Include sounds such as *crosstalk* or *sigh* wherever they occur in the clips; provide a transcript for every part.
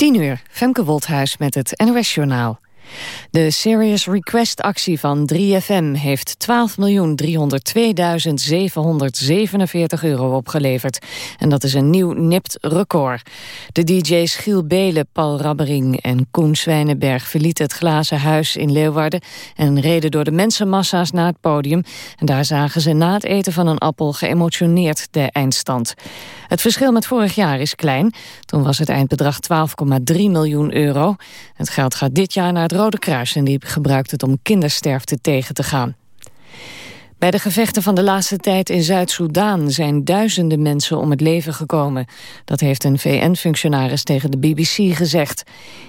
10 uur, Femke Wolthuis met het NOS Journaal. De Serious Request actie van 3FM heeft 12.302.747 euro opgeleverd. En dat is een nieuw nipt record. De DJ's Giel Belen, Paul Rabbering en Koen Zwijnenberg verlieten het glazen huis in Leeuwarden en reden door de mensenmassa's naar het podium. En daar zagen ze na het eten van een appel geëmotioneerd de eindstand. Het verschil met vorig jaar is klein. Toen was het eindbedrag 12,3 miljoen euro. Het geld gaat dit jaar naar het Rode Kruis en die gebruikt het om kindersterfte tegen te gaan. Bij de gevechten van de laatste tijd in Zuid-Soedan zijn duizenden mensen om het leven gekomen. Dat heeft een VN-functionaris tegen de BBC gezegd.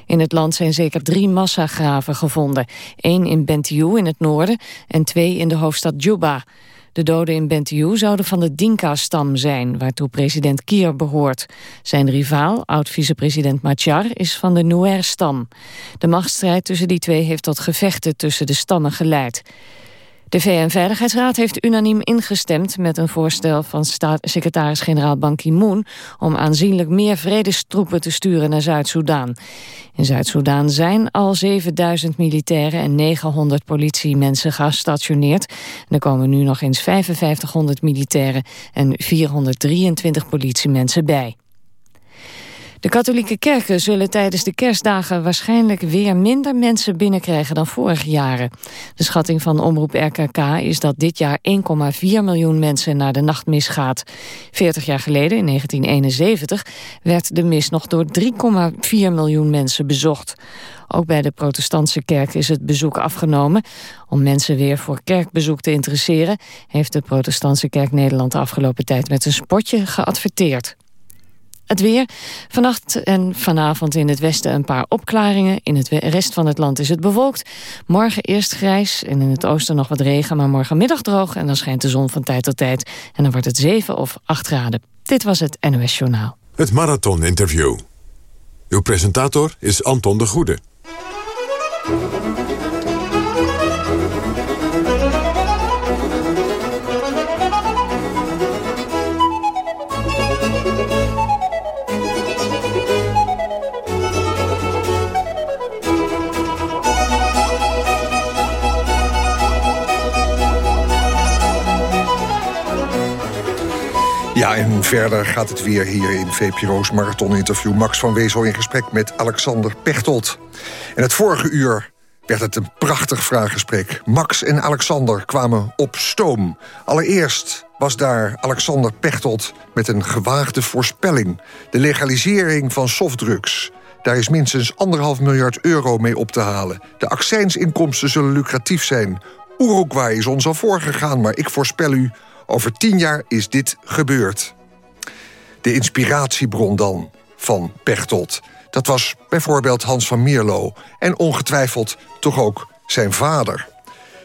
In het land zijn zeker drie massagraven gevonden. één in Bentiu in het noorden en twee in de hoofdstad Juba. De doden in Bentiu zouden van de Dinka-stam zijn, waartoe president Kier behoort. Zijn rivaal, oud-vicepresident Machar, is van de Nuer-stam. De machtsstrijd tussen die twee heeft tot gevechten tussen de stammen geleid. De VN-veiligheidsraad heeft unaniem ingestemd met een voorstel van secretaris-generaal Ban Ki-moon om aanzienlijk meer vredestroepen te sturen naar Zuid-Soedan. In Zuid-Soedan zijn al 7000 militairen en 900 politiemensen gestationeerd. er komen nu nog eens 5500 militairen en 423 politiemensen bij. De katholieke kerken zullen tijdens de kerstdagen waarschijnlijk weer minder mensen binnenkrijgen dan vorige jaren. De schatting van omroep RKK is dat dit jaar 1,4 miljoen mensen naar de nachtmis gaat. 40 jaar geleden, in 1971, werd de mis nog door 3,4 miljoen mensen bezocht. Ook bij de protestantse kerk is het bezoek afgenomen. Om mensen weer voor kerkbezoek te interesseren... heeft de protestantse kerk Nederland de afgelopen tijd met een spotje geadverteerd. Het weer. Vannacht en vanavond in het westen een paar opklaringen. In het rest van het land is het bewolkt. Morgen eerst grijs en in het oosten nog wat regen... maar morgenmiddag droog en dan schijnt de zon van tijd tot tijd. En dan wordt het 7 of 8 graden. Dit was het NOS Journaal. Het Marathon Interview. Uw presentator is Anton de Goede. En verder gaat het weer hier in VPRO's marathon-interview. Max van Wezel in gesprek met Alexander Pechtold. En het vorige uur werd het een prachtig vraaggesprek. Max en Alexander kwamen op stoom. Allereerst was daar Alexander Pechtold met een gewaagde voorspelling. De legalisering van softdrugs. Daar is minstens anderhalf miljard euro mee op te halen. De accijnsinkomsten zullen lucratief zijn. Uruguay is ons al voorgegaan, maar ik voorspel u... Over tien jaar is dit gebeurd. De inspiratiebron dan van Pechtold. Dat was bijvoorbeeld Hans van Mierlo. En ongetwijfeld toch ook zijn vader.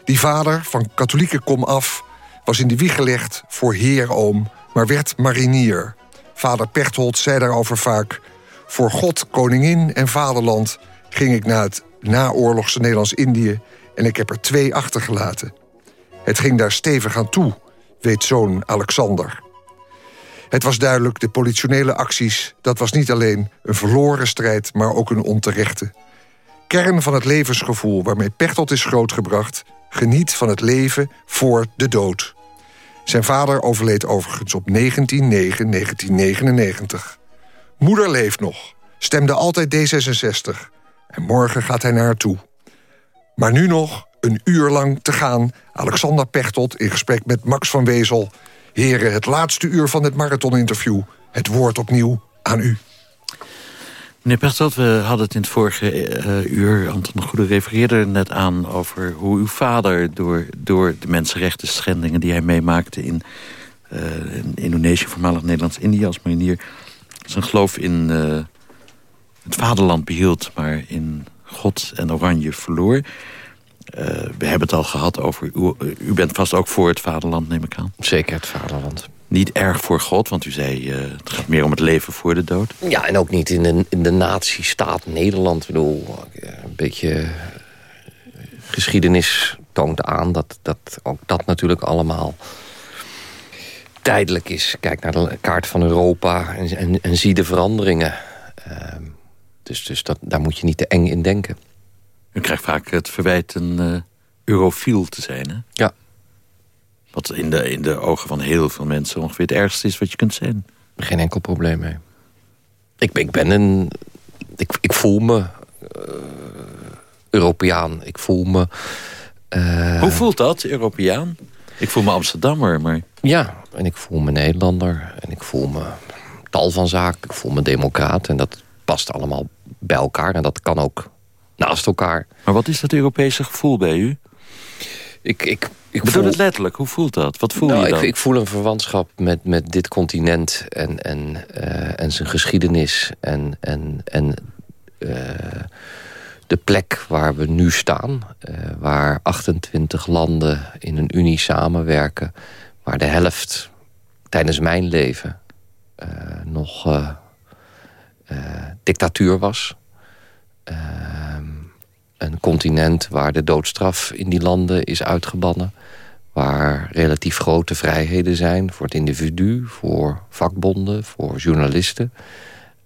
Die vader, van katholieke kom af, was in de wieg gelegd voor heeroom... maar werd marinier. Vader Pechtold zei daarover vaak... voor God, koningin en vaderland ging ik naar het naoorlogse Nederlands-Indië... en ik heb er twee achtergelaten. Het ging daar stevig aan toe weet zoon Alexander. Het was duidelijk, de politionele acties... dat was niet alleen een verloren strijd, maar ook een onterechte. Kern van het levensgevoel waarmee Pechtold is grootgebracht... geniet van het leven voor de dood. Zijn vader overleed overigens op 19-9-1999. Moeder leeft nog, stemde altijd D66... en morgen gaat hij naar haar toe. Maar nu nog een uur lang te gaan. Alexander Pechtold in gesprek met Max van Wezel. Heren, het laatste uur van dit marathoninterview. Het woord opnieuw aan u. Meneer Pechtold, we hadden het in het vorige uh, uur... Anton Goede refereerde net aan over hoe uw vader... door, door de mensenrechten schendingen die hij meemaakte... in, uh, in Indonesië, voormalig Nederlands-Indië als marinier... zijn geloof in uh, het vaderland behield... maar in God en Oranje verloor... Uh, we hebben het al gehad over... U, u, bent vast ook voor het vaderland, neem ik aan. Zeker het vaderland. Niet erg voor God, want u zei... Uh, het gaat meer om het leven voor de dood. Ja, en ook niet in de, in de nazistaat Nederland. Ik bedoel, eh, een beetje geschiedenis toont aan... dat, dat ook dat natuurlijk allemaal tijdelijk is. Kijk naar de kaart van Europa en, en, en zie de veranderingen. Uh, Dus, dus dat, daar moet je niet te eng in denken. U krijgt vaak het verwijt een uh, eurofiel te zijn, hè? Ja. Wat in de, in de ogen van heel veel mensen ongeveer het ergste is wat je kunt zijn. Geen enkel probleem mee. Ik, ik ben een... Ik, ik voel me... Uh, Europeaan. Ik voel me... Uh, Hoe voelt dat, Europeaan? Ik voel me Amsterdammer, maar... Ja, en ik voel me Nederlander. En ik voel me tal van zaken. Ik voel me democraat. En dat past allemaal bij elkaar. En dat kan ook naast elkaar. Maar wat is dat Europese gevoel bij u? Ik, ik, ik bedoel het letterlijk. Hoe voelt dat? Wat voel nou, je dan? Ik, ik, voel een verwantschap met, met dit continent en, en, uh, en zijn geschiedenis. En, en, en uh, de plek waar we nu staan. Uh, waar 28 landen in een unie samenwerken. Waar de helft tijdens mijn leven nog dictatuur was. Ehm, een continent waar de doodstraf in die landen is uitgebannen. Waar relatief grote vrijheden zijn voor het individu, voor vakbonden, voor journalisten.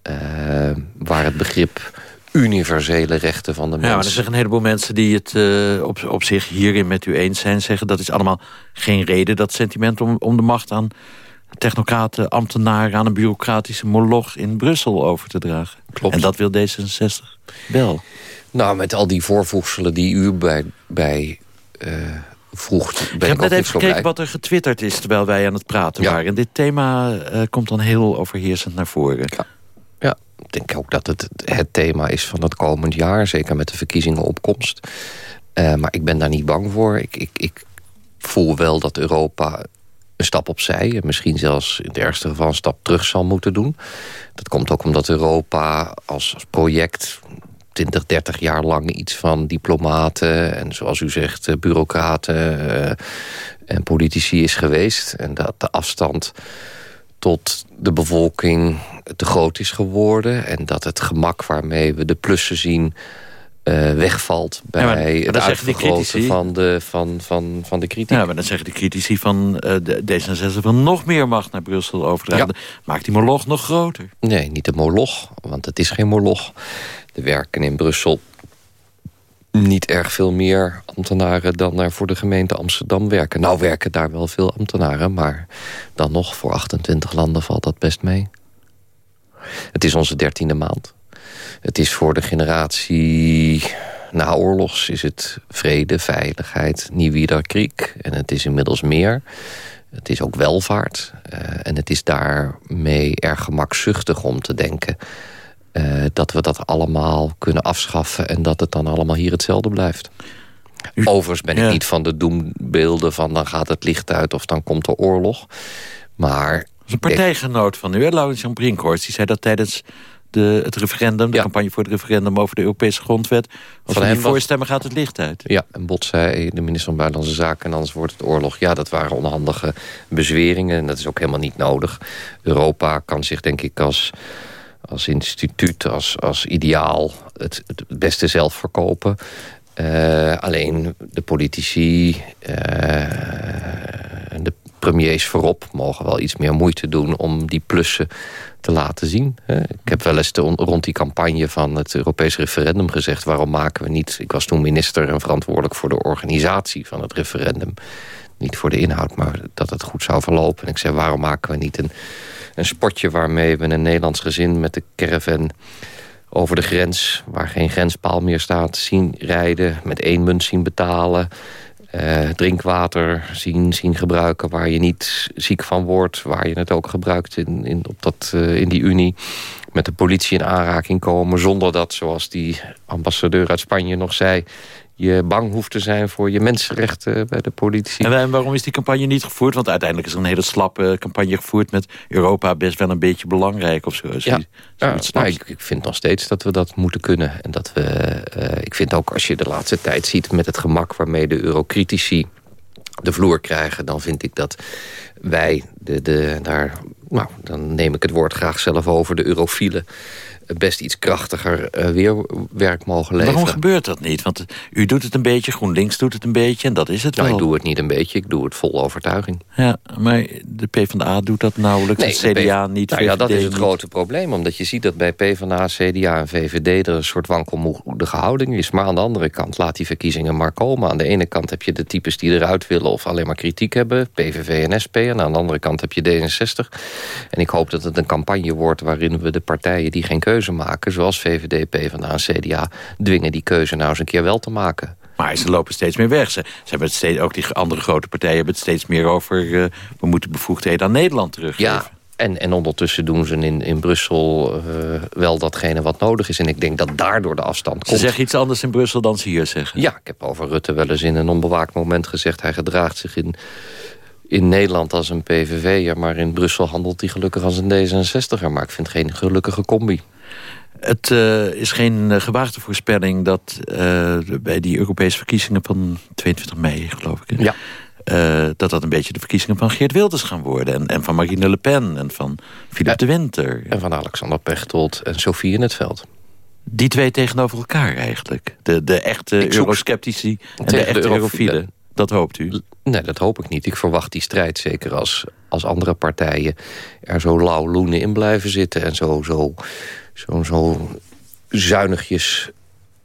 Ehm, waar het begrip universele rechten van de mens... Ja, maar er zeggen een heleboel mensen die het uh, op, op zich hierin met u eens zijn... zeggen dat is allemaal geen reden, dat sentiment om, om de macht aan technocraten, ambtenaren... aan een bureaucratische moloch in Brussel over te dragen. Klopt. En dat wil D66 wel. Nou, met al die voorvoegselen die u bij, bij uh, vroeg... Ben ik heb net even gekeken wat er getwitterd is terwijl wij aan het praten ja. waren. En dit thema uh, komt dan heel overheersend naar voren. Ja. ja, ik denk ook dat het het thema is van het komend jaar. Zeker met de verkiezingen opkomst. Uh, maar ik ben daar niet bang voor. Ik, ik, ik voel wel dat Europa een stap opzij... en misschien zelfs in het ergste geval een stap terug zal moeten doen. Dat komt ook omdat Europa als, project 20, 30 jaar lang iets van diplomaten... en zoals u zegt, bureaucraten uh, en politici is geweest. En dat de afstand tot de bevolking te groot is geworden... en dat het gemak waarmee we de plussen zien... Uh, wegvalt bij ja, maar, het uitvergroten van de, van, van, van de kritiek. Ja, maar dan zeggen de critici van uh, de D66 van nog meer macht naar Brussel overdragen. Ja. Maakt die moloch nog groter? Nee, niet de moloch, want het is geen moloch. Er werken in Brussel niet erg veel meer ambtenaren... dan er voor de gemeente Amsterdam werken. Nou werken daar wel veel ambtenaren, maar dan nog voor 28 landen valt dat best mee. Het is onze dertiende maand. Het is voor de generatie na oorlogs is het vrede, veiligheid, nieuw kriek. En het is inmiddels meer. Het is ook welvaart. Uh, en het is daarmee erg gemakzuchtig om te denken... Uh, dat we dat allemaal kunnen afschaffen... en dat het dan allemaal hier hetzelfde blijft. U, Overigens ben ik niet van de doembeelden van... dan gaat het licht uit of dan komt er oorlog. Maar... Een partijgenoot van u, Laurens-Jan Brinkhorst... die zei dat tijdens de, het referendum, de ja. campagne voor het referendum over de Europese grondwet. Als van niet voorstemmen gaat het licht uit. Ja, en Bot zei, de minister van Buitenlandse Zaken... en anders wordt het oorlog. Ja, dat waren onhandige bezweringen en dat is ook helemaal niet nodig. Europa kan zich denk ik als, als instituut, als, als ideaal... Het, het beste zelf verkopen. Uh, alleen de politici uh, en de premiers voorop mogen wel iets meer moeite doen om die plussen te laten zien. Ik heb wel eens rond die campagne van het Europees referendum gezegd... waarom maken we niet... Ik was toen minister en verantwoordelijk voor de organisatie van het referendum. Niet voor de inhoud, maar dat het goed zou verlopen. En ik zei, waarom maken we niet een, een spotje... waarmee we een Nederlands gezin met de caravan over de grens... waar geen grenspaal meer staat, zien rijden... met één munt zien betalen... Uh, drinkwater zien, zien gebruiken waar je niet ziek van wordt. Waar je het ook gebruikt in, in, op dat, uh, in die unie. Met de politie in aanraking komen. Zonder dat, zoals die ambassadeur uit Spanje nog zei je bang hoeft te zijn voor je mensenrechten bij de politie. En waarom is die campagne niet gevoerd? Want uiteindelijk is er een hele slappe campagne gevoerd... met Europa best wel een beetje belangrijk of zo. Ja, ja nou, ik, ik, vind nog steeds dat we dat moeten kunnen. En dat we, uh, ik vind ook als je de laatste tijd ziet met het gemak... waarmee de eurocritici de vloer krijgen... dan vind ik dat wij de, de, daar nou, dan neem ik het woord graag zelf over, de eurofielen best iets krachtiger uh, weerwerk mogen leveren. Waarom gebeurt dat niet? Want u doet het een beetje, GroenLinks doet het een beetje... en dat is het nou, wel. ik doe het niet een beetje, ik doe het vol overtuiging. Ja, maar de PvdA doet dat nauwelijks, nee, het CDA niet, nou, Ja, dat is het niet. grote probleem, omdat je ziet dat bij PvdA, CDA en VVD... er een soort wankelmoedige houding is. Maar aan de andere kant, laat die verkiezingen maar komen. Aan de ene kant heb je de types die eruit willen... of alleen maar kritiek hebben, PVV en SP. En aan de andere kant heb je D66. En ik hoop dat het een campagne wordt waarin we de partijen die geen keuze maken... zoals VVD, PvdA en CDA... dwingen die keuze nou eens een keer wel te maken. Maar ze lopen steeds meer weg. Ze, ze hebben het steeds, ook die andere grote partijen hebben het steeds meer over... Uh, we moeten bevoegdheden aan Nederland teruggeven. Ja, en, en ondertussen doen ze in, in Brussel uh, wel datgene wat nodig is. En ik denk dat daardoor de afstand komt. Ze zeggen iets anders in Brussel dan ze hier zeggen. Ja, ik heb over Rutte wel eens in een onbewaakt moment gezegd... hij gedraagt zich in in Nederland als een PVV'er... maar in Brussel handelt hij gelukkig als een D66er. Maar ik vind geen gelukkige combi. Het uh, is geen uh, gewaagde voorspelling dat uh, bij die Europese verkiezingen van 22 mei, geloof ik... Ja. dat dat een beetje de verkiezingen van Geert Wilders gaan worden. En, en van Marine Le Pen en van Philip de Winter. En van Alexander Pechtold en Sofie in het veld. Die twee tegenover elkaar eigenlijk. De, de echte eurosceptici en de echte eurofielen. Dat hoopt u? Nee, dat hoop ik niet. Ik verwacht die strijd, zeker als, als andere partijen... er zo lauw loenen in blijven zitten... en zo, zo, zo, zo zuinigjes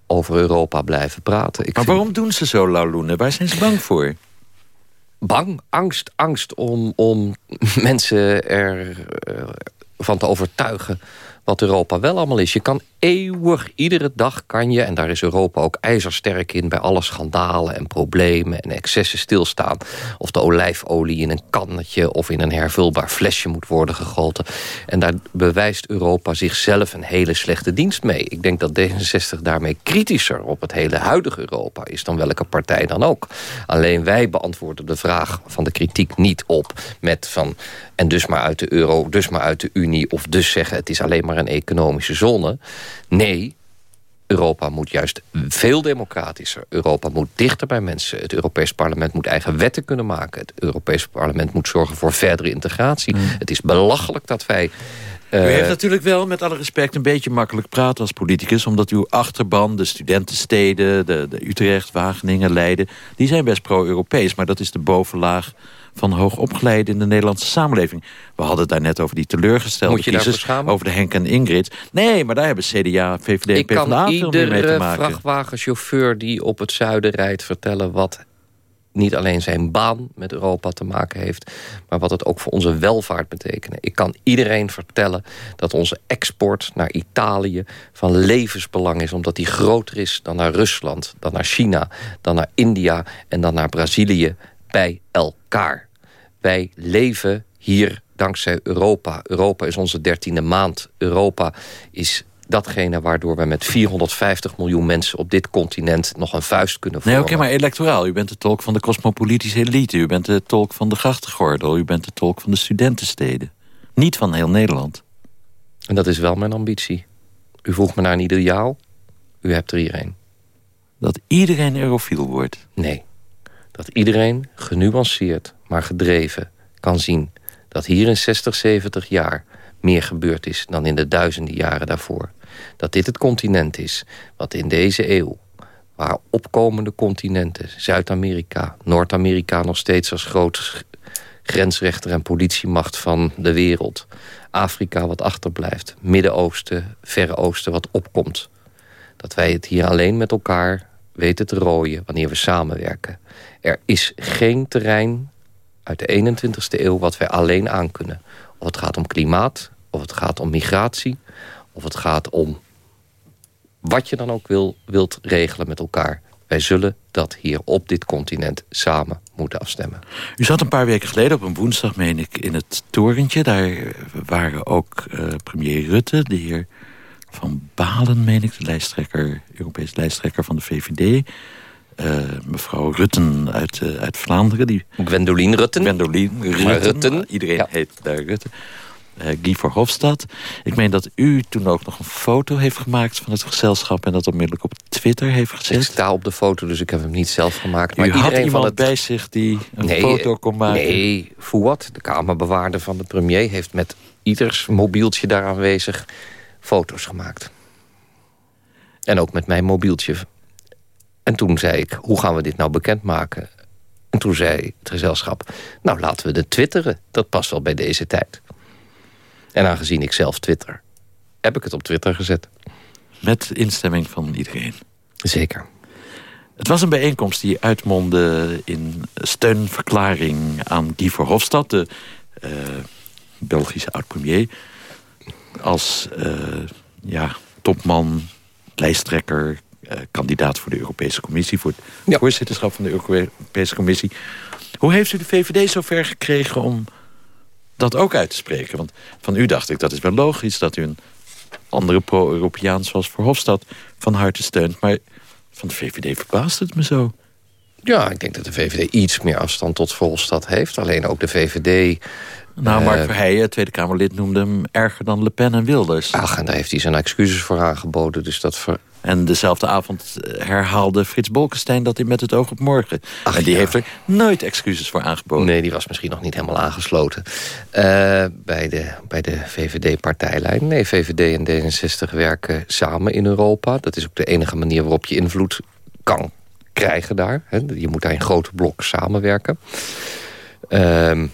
over Europa blijven praten. Ik maar waarom doen ze zo lauw loenen? Waar zijn ze bang voor? Bang, angst, angst om, om *laughs* mensen ervan te overtuigen wat Europa wel allemaal is. Je kan eeuwig, iedere dag kan je... en daar is Europa ook ijzersterk in... bij alle schandalen en problemen en excessen stilstaan. Of de olijfolie in een kannetje... of in een hervulbaar flesje moet worden gegoten. En daar bewijst Europa zichzelf een hele slechte dienst mee. Ik denk dat D66 daarmee kritischer op het hele huidige Europa is... dan welke partij dan ook. Alleen wij beantwoorden de vraag van de kritiek niet op... met van en dus maar uit de euro, dus maar uit de Unie... of dus zeggen het is alleen maar een economische zone. Nee, Europa moet juist veel democratischer. Europa moet dichter bij mensen. Het Europees parlement moet eigen wetten kunnen maken. Het Europees parlement moet zorgen voor verdere integratie. Mm. Het is belachelijk dat wij... Uh, U heeft natuurlijk wel, met alle respect, een beetje makkelijk praten als politicus... omdat uw achterban, de studentensteden, de, de Utrecht, Wageningen, Leiden... die zijn best pro-Europees, maar dat is de bovenlaag van hoogopgeleiden in de Nederlandse samenleving. We hadden het daar net over die teleurgestelde kiezers, over de Henk en Ingrid. Nee, maar daar hebben CDA, VVD en PvdA veel meer mee te maken. Ik kan vrachtwagenchauffeur die op het zuiden rijdt vertellen... wat niet alleen zijn baan met Europa te maken heeft... maar wat het ook voor onze welvaart betekent. Ik kan iedereen vertellen dat onze export naar Italië... van levensbelang is, omdat die groter is dan naar Rusland... dan naar China, dan naar India en dan naar Brazilië bij elkaar. Wij leven hier dankzij Europa. Europa is onze dertiende maand. Europa is datgene waardoor we met 450 miljoen mensen op dit continent nog een vuist kunnen vormen. Nee, oké, okay, maar electoraal. U bent de tolk van de cosmopolitische elite. U bent de tolk van de grachtengordel. U bent de tolk van de studentensteden. Niet van heel Nederland. En dat is wel mijn ambitie. U vroeg me naar een ideaal. U hebt er hier een. Dat iedereen eurofiel wordt? Nee. Dat iedereen genuanceerd, maar gedreven kan zien... dat hier in 60, 70 jaar meer gebeurd is dan in de duizenden jaren daarvoor. Dat dit het continent is wat in deze eeuw... waar opkomende continenten, Zuid-Amerika, Noord-Amerika... nog steeds als groot grensrechter en politiemacht van de wereld... Afrika wat achterblijft, Midden-Oosten, Verre Oosten wat opkomt... dat wij het hier alleen met elkaar weten te rooien wanneer we samenwerken. Er is geen terrein uit de 21ste eeuw wat wij alleen aankunnen. Of het gaat om klimaat, of het gaat om migratie... of het gaat om wat je dan ook wil, wilt regelen met elkaar. Wij zullen dat hier op dit continent samen moeten afstemmen. U zat een paar weken geleden op een woensdag, meen ik, in het torentje. Daar waren ook uh, premier Rutte, de heer Van Balen, meen ik... de lijsttrekker, Europese lijsttrekker van de VVD... Uh, mevrouw Rutten uit, uh, uit Vlaanderen. Die, Gwendoline Rutten. Gwendoline Rutten. Rutten. Iedereen ja. heet daar Rutten. uh, Guy Verhofstadt. Ik meen dat u toen ook nog een foto heeft gemaakt van het gezelschap... en dat onmiddellijk op Twitter heeft gezet. Ik sta op de foto, dus ik heb hem niet zelf gemaakt. Maar u had iemand het... bij zich die een foto kon maken? Nee, Fouad, de kamerbewaarder van de premier... heeft met ieders mobieltje daar aanwezig foto's gemaakt. En ook met mijn mobieltje. En toen zei ik, hoe gaan we dit nou bekendmaken? En toen zei het gezelschap, nou laten we het twitteren. Dat past wel bij deze tijd. En aangezien ik zelf twitter, heb ik het op Twitter gezet. Met instemming van iedereen? Zeker. Het was een bijeenkomst die uitmondde in steunverklaring aan Guy Verhofstadt... de uh, Belgische oud-premier... als uh, ja, topman, lijsttrekker, kandidaat voor de Europese Commissie... voor het ja. voorzitterschap van de Europese Commissie. Hoe heeft u de VVD zover gekregen om dat ook uit te spreken? Want van u dacht ik, dat is wel logisch... dat u een andere pro-Europeaan zoals Verhofstadt van harte steunt. Maar van de VVD verbaast het me zo. Ja, ik denk dat de VVD iets meer afstand tot Verhofstadt heeft. Alleen ook de VVD nou, Mark uh, Verheijen, Tweede Kamerlid, noemde hem erger dan Le Pen en Wilders. Ach, en daar heeft hij zijn excuses voor aangeboden. Dus dat ver... En dezelfde avond eh, herhaalde Frits Bolkestein dat hij met het oog op morgen. Ach, en die heeft er nooit excuses voor aangeboden. Nee, die was misschien nog niet helemaal aangesloten. Uh, bij de, bij de VVD-partijlijn. Nee, VVD en D66 werken samen in Europa. Dat is ook de enige manier waarop je invloed kan krijgen daar. Je moet daar in grote blokken samenwerken. Ehm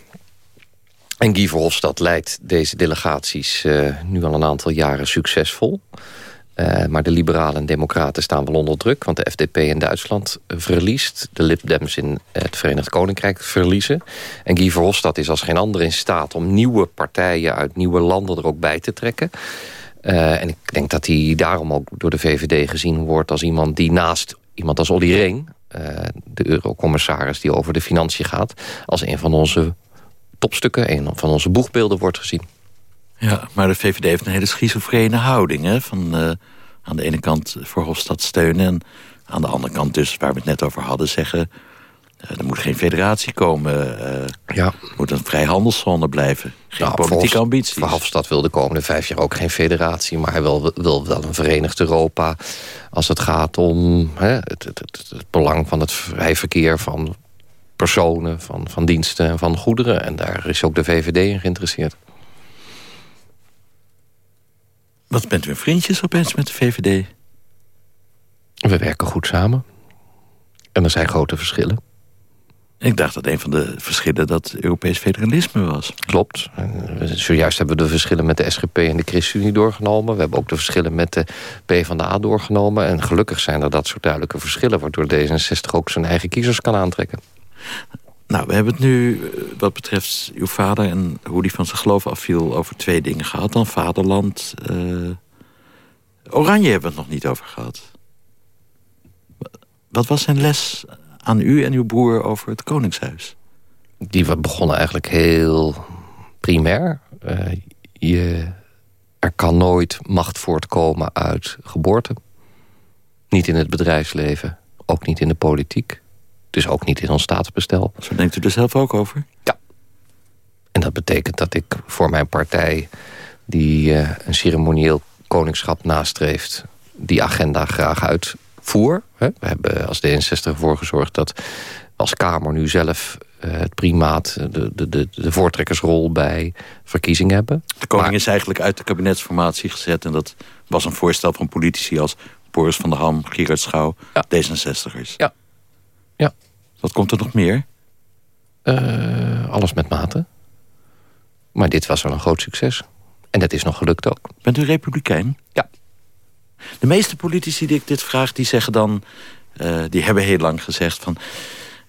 en Guy Verhofstadt leidt deze delegaties uh, nu al een aantal jaren succesvol. Uh, maar de liberalen en democraten staan wel onder druk... want de FDP in Duitsland verliest. De Lib Dems in het Verenigd Koninkrijk verliezen. En Guy Verhofstadt is als geen ander in staat... om nieuwe partijen uit nieuwe landen er ook bij te trekken. Uh, en ik denk dat hij daarom ook door de VVD gezien wordt... als iemand die naast iemand als Olly Reen... de eurocommissaris die over de financiën gaat... als een van onze topstukken, een van onze boegbeelden wordt gezien. Ja, maar de VVD heeft een hele schizofrene houding. Hè? Van uh, aan de ene kant voor Hofstad steunen... en aan de andere kant dus, waar we het net over hadden, zeggen... Uh, er moet geen federatie komen. Uh, ja. Er moet een vrijhandelszone blijven. Geen nou, politieke ambities. Verhofstadt wil de komende vijf jaar ook geen federatie... maar hij wil, wil wel een verenigd Europa... als het gaat om hè, het, het, het, het, belang van het vrij verkeer... van personen, van, van diensten en van goederen. En daar is ook de VVD in geïnteresseerd. Wat bent u vriendjes opeens met de VVD? We werken goed samen. En er zijn grote verschillen. Ik dacht dat een van de verschillen dat Europees federalisme was. Klopt. Zojuist hebben we de verschillen met de SGP en de ChristenUnie doorgenomen. We hebben ook de verschillen met de PvdA doorgenomen. En gelukkig zijn er dat soort duidelijke verschillen... waardoor D66 ook zijn eigen kiezers kan aantrekken. Nou, we hebben het nu eh, wat betreft uw vader... en hoe die van zijn geloof afviel over twee dingen gehad. Dan vaderland. Uh, Oranje hebben we het nog niet over gehad. Wat was zijn les aan u en uw broer over het Koningshuis? Die begonnen eigenlijk heel primair. Uh, je, er kan nooit macht voortkomen uit geboorte. Niet in het bedrijfsleven, ook niet in de politiek. Dus ook niet in ons staatsbestel. Zo denkt u er zelf ook over? Ja. En dat betekent dat ik voor mijn partij... die uh, een ceremonieel koningschap nastreeft... die agenda graag uitvoer. We hebben als D66 ervoor gezorgd dat als Kamer nu zelf uh, het primaat... De, de, de, de voortrekkersrol bij verkiezingen hebben. De koning is eigenlijk uit de kabinetsformatie gezet... en dat was een voorstel van politici als Boris van der Ham, Gerard Schouw, ja. D66'ers. Ja, ja. Wat komt er nog meer? Uh, alles met mate. Maar dit was wel een groot succes. En dat is nog gelukt ook. Bent u republikein? Ja. De meeste politici die ik dit vraag, die zeggen dan... Uh, die hebben heel lang gezegd van...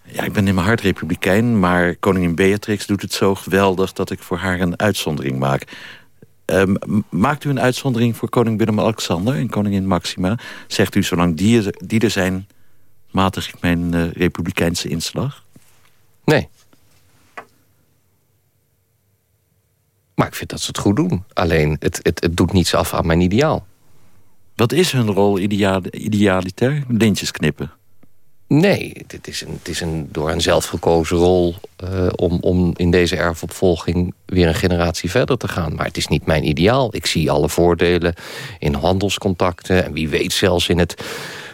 Ja, ik ben in mijn hart republikein, maar koningin Beatrix doet het zo geweldig... dat ik voor haar een uitzondering maak. Uh, maakt u een uitzondering voor koning Willem-Alexander en koningin Maxima? Zegt u, zolang die, die er zijn, matig ik mijn uh, republikeinse inslag? Nee. Maar ik vind dat ze het goed doen. Alleen, het, het, het doet niets af aan mijn ideaal. Wat is hun rol ideal, idealiter? Lintjes knippen? Nee, het is een, het is een door een zelfgekozen rol... Uh, om, om in deze erfopvolging weer een generatie verder te gaan. Maar het is niet mijn ideaal. Ik zie alle voordelen in handelscontacten... en wie weet zelfs in het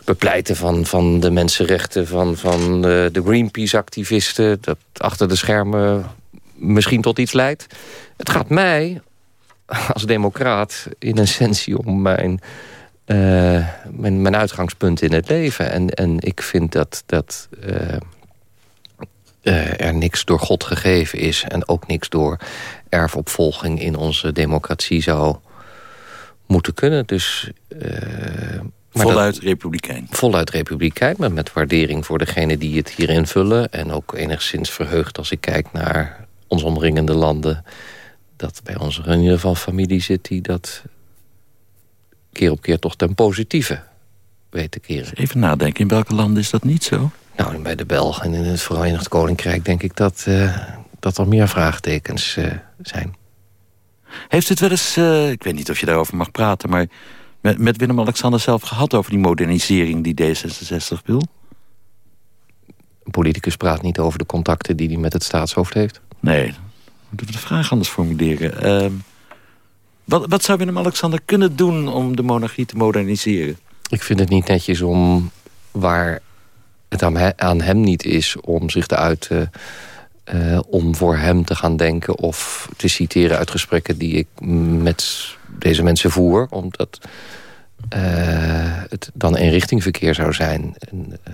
bepleiten van, van de mensenrechten... van, van de, eh, de Greenpeace-activisten... dat achter de schermen misschien tot iets leidt. Het gaat mij als democraat in essentie om mijn uh, mijn, mijn uitgangspunt in het leven. En, en ik vind dat, dat uh, uh, er niks door God gegeven is... en ook niks door erfopvolging in onze democratie zou moeten kunnen. Dus, voluit dat, republikein. Voluit republikein, maar met waardering voor degene die het hier invullen. En ook enigszins verheugd als ik kijk naar ons omringende landen... dat bij ons in ieder geval familie zit die dat keer op keer toch ten positieve weet te keren. Even nadenken, in welke landen is dat niet zo? Nou, bij de Belgen en in het Verenigd Koninkrijk denk ik dat, uh, dat er meer vraagtekens uh, zijn. Heeft het wel eens, uh, ik weet niet of je daarover mag praten... maar met, met Willem-Alexander zelf gehad over die modernisering die D66 wil? Een politicus praat niet over de contacten die hij met het staatshoofd heeft. Nee, moeten we de vraag anders formuleren. Ehm, wat, wat zou Willem-Alexander kunnen doen om de monarchie te moderniseren? Ik vind het niet netjes om waar het aan, hem niet is om zich te uiten... Uh, om voor hem te gaan denken of te citeren uit gesprekken die ik met deze mensen voer. Omdat uh, het dan eenrichtingverkeer zou zijn. En, uh,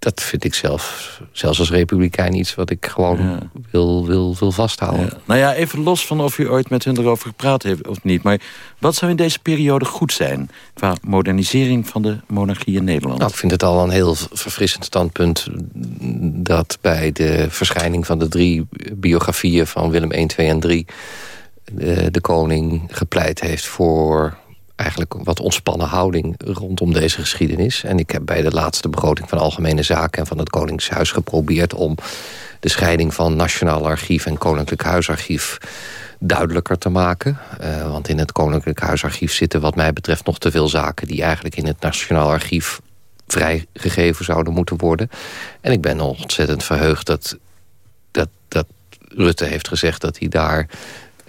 dat vind ik zelf, zelfs als republikein iets wat ik gewoon wil, wil, wil vasthouden. Ja. Nou ja, even los van of u ooit met hun erover gepraat heeft of niet. Maar wat zou in deze periode goed zijn qua modernisering van de monarchie in Nederland? Nou, ik vind het al een heel verfrissend standpunt dat bij de verschijning van de drie biografieën van Willem 1, 2 en 3 de, de koning gepleit heeft voor eigenlijk wat ontspannen houding rondom deze geschiedenis. En ik heb bij de laatste begroting van Algemene Zaken... en van het Koningshuis geprobeerd om de scheiding van Nationaal Archief... en Koninklijk Huisarchief duidelijker te maken. Uh, want in het Koninklijk Huisarchief zitten wat mij betreft nog te veel zaken... die eigenlijk in het Nationaal Archief vrijgegeven zouden moeten worden. En ik ben ontzettend verheugd dat, dat, dat Rutte heeft gezegd... dat hij daar eh,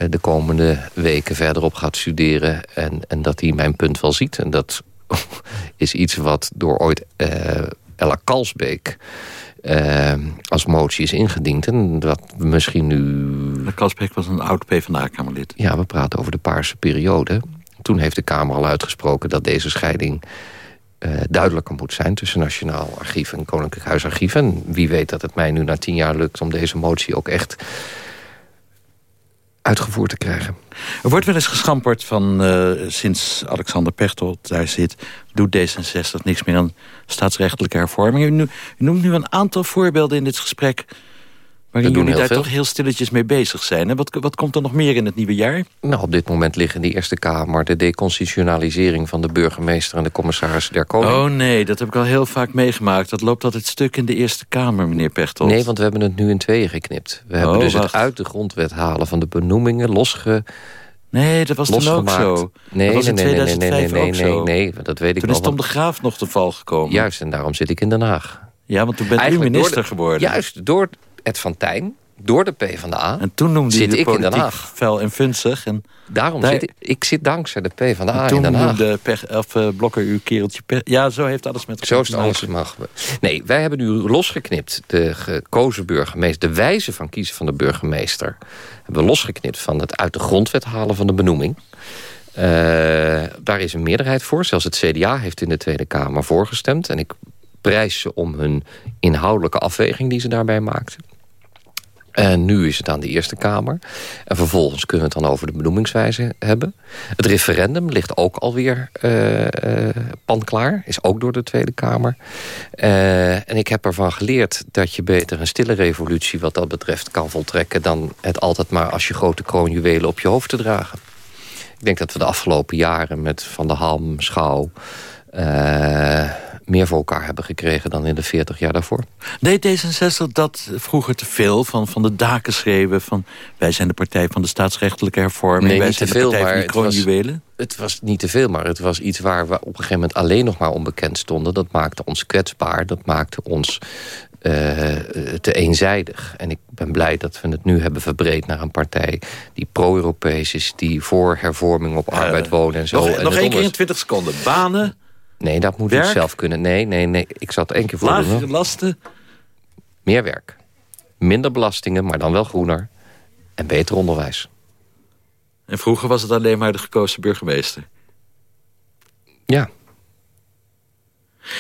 de komende weken verder op gaat studeren. En, en dat hij mijn punt wel ziet. En dat *laughs* is iets wat door ooit uh, Ella Kalsbeek... Uh, als motie is ingediend. En dat misschien nu... Ella Kalsbeek was een oud PvdA-kamerlid. Ja, we praten over de Paarse periode. Toen heeft de Kamer al uitgesproken dat deze scheiding... Uh, duidelijker moet zijn tussen Nationaal Archief en Koninklijk Huisarchief. En wie weet dat het mij nu na tien jaar lukt om deze motie ook echt uitgevoerd te krijgen. Er wordt wel eens geschamperd van uh, sinds Alexander Pechtold daar zit... doet D66 niks meer aan staatsrechtelijke hervormingen. U noemt nu een aantal voorbeelden in dit gesprek... Waarin jullie daar toch heel stilletjes mee bezig zijn. Hè? Wat, wat komt er nog meer in het nieuwe jaar? Nou, op dit moment liggen in de Eerste Kamer... de deconstitutionalisering van de burgemeester en de commissaris der Koning. Oh nee, dat heb ik al heel vaak meegemaakt. Dat loopt altijd stuk in de Eerste Kamer, meneer Pechtold. Nee, want we hebben het nu in tweeën geknipt. We hebben oh, dus het uit de grondwet halen van de benoemingen losge... Nee, dat was toen ook zo. Nee, dat was in nee, 2005 nee, nee, nee, nee, nee, dat weet ik Toen is Tom de Graaf nog te val gekomen. Juist, en daarom zit ik in Den Haag. Ja, want toen bent u minister geworden. Juist, door Ed van Tijn door de PvdA. En toen noemde zit de ik in Den Haag. fel en funzig. En Daarom zit ik, ik zit dankzij de PvdA in Den Haag. Toen noemde pech, of, uh, Blokker uw kereltje pech. Ja, zo heeft alles met Zo is het alles mag. Nee, wij hebben nu losgeknipt de gekozen burgemeester. De wijze van kiezen van de burgemeester. Hebben we losgeknipt van het uit de grondwet halen van de benoeming. Uh, daar is een meerderheid voor. Zelfs het CDA heeft in de Tweede Kamer voorgestemd. En ik prijs ze om hun inhoudelijke afweging die ze daarbij maakten. En nu is het aan de Eerste Kamer. En vervolgens kunnen we het dan over de benoemingswijze hebben. Het referendum ligt ook alweer uh, uh, panklaar. Is ook door de Tweede Kamer. Uh, en ik heb ervan geleerd dat je beter een stille revolutie... wat dat betreft kan voltrekken... dan het altijd maar als je grote kroonjuwelen op je hoofd te dragen. Ik denk dat we de afgelopen jaren met Van der Ham, Schouw... meer voor elkaar hebben gekregen dan in de 40 jaar daarvoor. Deed D66 dat vroeger te veel van, van de daken schreeuwen... van wij zijn de partij van de staatsrechtelijke hervorming... Nee, wij niet zijn te de veel, partij van het was- kroonjuwelen? Het was niet te veel, maar het was iets waar we op een gegeven moment alleen nog maar onbekend stonden. Dat maakte ons kwetsbaar, dat maakte ons eh, te eenzijdig. En ik ben blij dat we het nu hebben verbreed naar een partij die pro-Europees is, die voor hervorming op arbeid, wonen en zo. Nog, en nog één keer in onder- 20 seconden. Banen, Nee, dat moet Werk? ik zelf kunnen. Nee, nee, nee. Ik zat één keer voor lagere lasten. Meer werk. Minder belastingen, maar dan wel groener. En beter onderwijs. En vroeger was het alleen maar de gekozen burgemeester. Ja,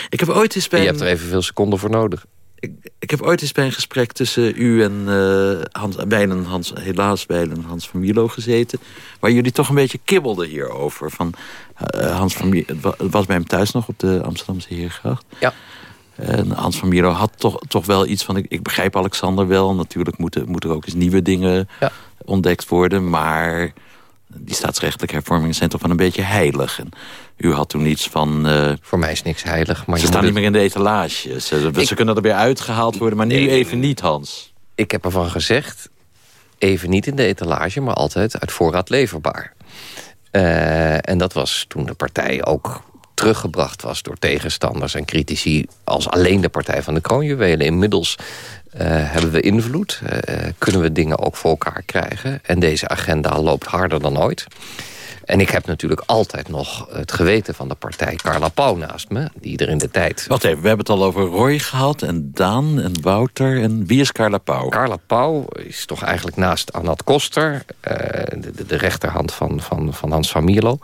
Ik heb ooit eens bij je hebt er evenveel seconden voor nodig. Ik, ik heb ooit eens bij een gesprek tussen u en uh, Hans, wijlen Hans, helaas wijlen Hans van Mierlo gezeten. Waar jullie toch een beetje kibbelden hierover. Van, uh, Hans van het, wa- het was bij hem thuis nog op de Amsterdamse Heergracht. Ja. En Hans van Mierlo had toch, toch wel iets van... Ik, ik begrijp Alexander wel. Natuurlijk moeten, moeten er ook eens nieuwe dingen Ja. ontdekt worden. Maar die staatsrechtelijke hervormingen zijn toch wel een beetje heilig. En u had toen iets van... uh, Voor mij is niks heilig. Maar ze staan niet meer in de etalage. Ze, Ik- ze kunnen er weer uitgehaald worden, maar nu even niet, Hans. Ik heb ervan gezegd, even niet in de etalage... maar altijd uit voorraad leverbaar. Eh, en dat was toen de partij ook teruggebracht was... door tegenstanders en critici als alleen de partij van de kroonjuwelen. Inmiddels eh, hebben we invloed, eh, kunnen we dingen ook voor elkaar krijgen. En deze agenda loopt harder dan ooit. En ik heb natuurlijk altijd nog het geweten van de partij Carla Pauw naast me... die er in de tijd Wacht even, we hebben het al over Roy gehad en Daan en Wouter. En wie is Carla Pauw? Carla Pauw is toch eigenlijk naast Annat Koster... eh, de, de- de rechterhand van, van, van Hans van Mierlo...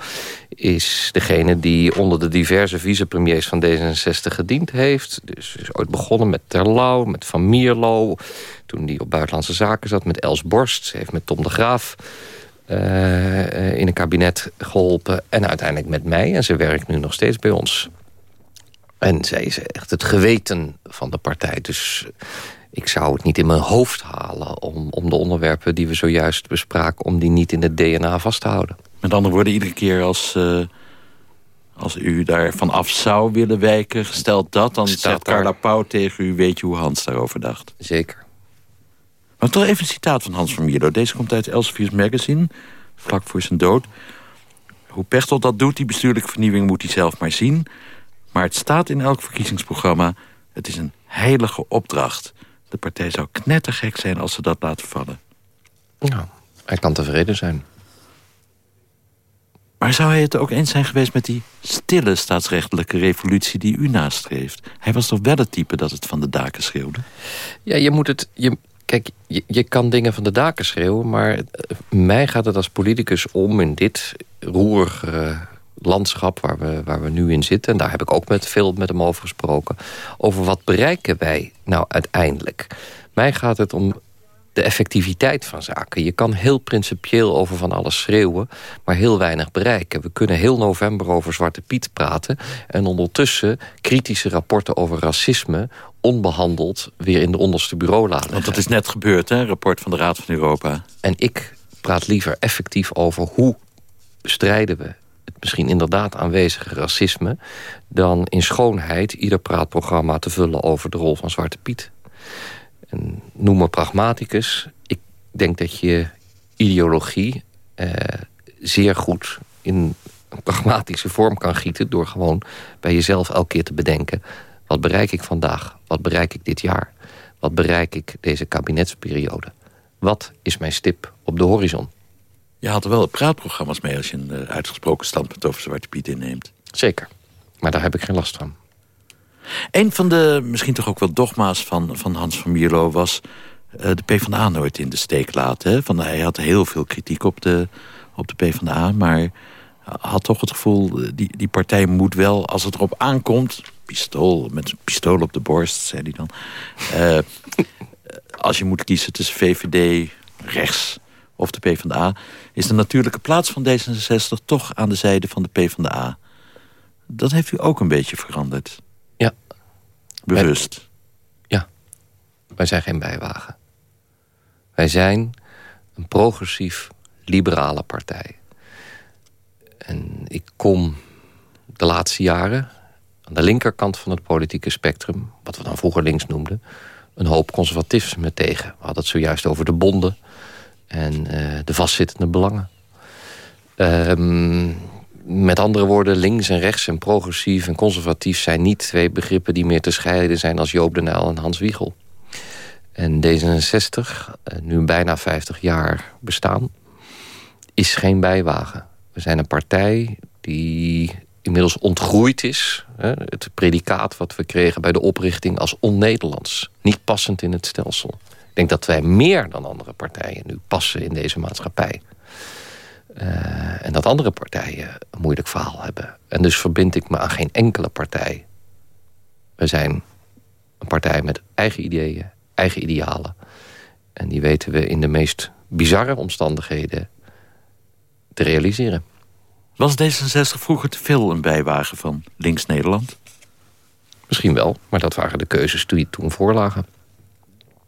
is degene die onder de diverse vicepremiers van D66 gediend heeft. Dus is ooit begonnen met Terlouw, met Van Mierlo... toen die op Buitenlandse Zaken zat, met Els Borst. Ze heeft met Tom de Graaf eh, in een kabinet geholpen... en uiteindelijk met mij. En ze werkt nu nog steeds bij ons. En zij is echt het geweten van de partij. Dus ik zou het niet in mijn hoofd halen... om, om de onderwerpen die we zojuist bespraken... om die niet in het DNA vast te houden. Met andere woorden, iedere keer als, eh, als u daarvan af zou willen wijken... gesteld dat, dan Staat zegt daar- Carla Pauw tegen u... weet je hoe Hans daarover dacht. Zeker. Maar toch even een citaat van Hans van Mierlo. Deze komt uit Elsevier's Magazine, vlak voor zijn dood. Hoe Pechtold dat doet, die bestuurlijke vernieuwing moet hij zelf maar zien. Maar het staat in elk verkiezingsprogramma... het is een heilige opdracht. De partij zou knettergek zijn als ze dat laten vallen. Nou, hij kan tevreden zijn. Maar zou hij het ook eens zijn geweest met die stille staatsrechtelijke revolutie die u nastreeft? Hij was toch wel het type dat het van de daken schreeuwde? Ja, je moet het... Je, kijk, je, kan dingen van de daken schreeuwen... maar eh, mij gaat het als politicus om in dit roerige landschap... Waar we, waar we nu in zitten... en daar heb ik ook met veel met hem over gesproken... over wat bereiken wij nou uiteindelijk. Mij gaat het om de effectiviteit van zaken. Je kan heel principieel over van alles schreeuwen... maar heel weinig bereiken. We kunnen heel november over Zwarte Piet praten... en ondertussen kritische rapporten over racisme... onbehandeld weer in de onderste bureau laten Want dat is net gebeurd, hè? Rapport van de Raad van Europa. En ik praat liever effectief over hoe bestrijden we het misschien inderdaad aanwezige racisme... dan in schoonheid ieder praatprogramma te vullen over de rol van Zwarte Piet. En noem me pragmaticus. Ik denk dat je ideologie eh, zeer goed in een pragmatische vorm kan gieten... door gewoon bij jezelf elke keer te bedenken... wat bereik ik vandaag? Wat bereik ik dit jaar? Wat bereik ik deze kabinetsperiode? Wat is mijn stip op de horizon? Je had er wel praatprogramma's mee als je een eh, uitgesproken standpunt over Zwarte Piet inneemt. Zeker. Maar daar heb ik geen last van. Een van de misschien toch ook wel dogma's van, van Hans van Mierlo was... eh, de PvdA nooit in de steek laten. Hè? Hij had heel veel kritiek op de, op de PvdA, maar had toch het gevoel... die, die partij moet wel, als het erop aankomt... pistool, met een pistool op de borst, zei hij dan... eh, als je moet kiezen tussen VVD, rechts of de PvdA... is de natuurlijke plaats van D66 toch aan de zijde van de PvdA. Dat heeft u ook een beetje veranderd. Ja, Bewust. wij zijn geen bijwagen. Wij zijn een progressief liberale partij. En ik kom de laatste jaren aan de linkerkant van het politieke spectrum... wat we dan vroeger links noemden, een hoop conservatisme tegen. We hadden het zojuist over de bonden en uh, de vastzittende belangen. Um, met andere woorden, links en rechts en progressief en conservatief... zijn niet twee begrippen die meer te scheiden zijn als Joop de Nijl en Hans Wiegel. En D66, eh, nu bijna 50 jaar bestaan, is geen bijwagen. We zijn een partij die inmiddels ontgroeid is. Het predicaat wat we kregen bij de oprichting als on-Nederlands. Niet passend in het stelsel. Ik denk dat wij meer dan andere partijen nu passen in deze maatschappij. Uh, en dat andere partijen een moeilijk verhaal hebben. En dus verbind ik me aan geen enkele partij. We zijn een partij met eigen ideeën, eigen idealen. En die weten we in de meest bizarre omstandigheden te realiseren. Was D66 vroeger te veel een bijwagen van links-Nederland? Misschien wel, maar dat waren de keuzes die toen voorlagen.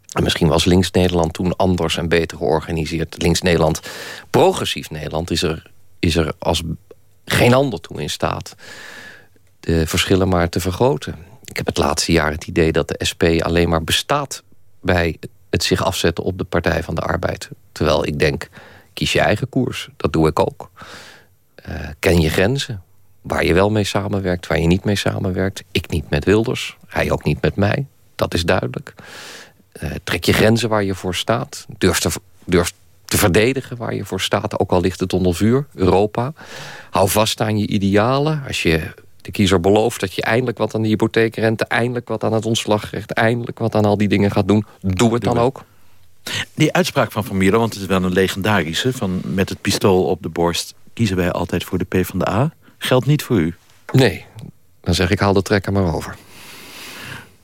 En misschien was links-Nederland toen anders en beter georganiseerd. Links-Nederland, progressief Nederland, is er, is er als geen ander toe in staat... de verschillen maar te vergroten. Ik heb het laatste jaar het idee dat de SP alleen maar bestaat... bij het zich afzetten op de Partij van de Arbeid. Terwijl ik denk, kies je eigen koers. Dat doe ik ook. Uh, ken je grenzen. Waar je wel mee samenwerkt, waar je niet mee samenwerkt. Ik niet met Wilders, hij ook niet met mij. Dat is duidelijk. Uh, trek je grenzen waar je voor staat. Durf te, durf te verdedigen waar je voor staat. Ook al ligt het onder vuur, Europa. Hou vast aan je idealen. Als je de kiezer belooft dat je eindelijk wat aan de hypotheekrente... eindelijk wat aan het ontslagrecht... eindelijk wat aan al die dingen gaat doen, doe het dan ook. Die uitspraak van Van Mierlo, want het is wel een legendarische... van met het pistool op de borst kiezen wij altijd voor de PvdA... geldt niet voor u. Nee, dan zeg ik haal de trekker maar over.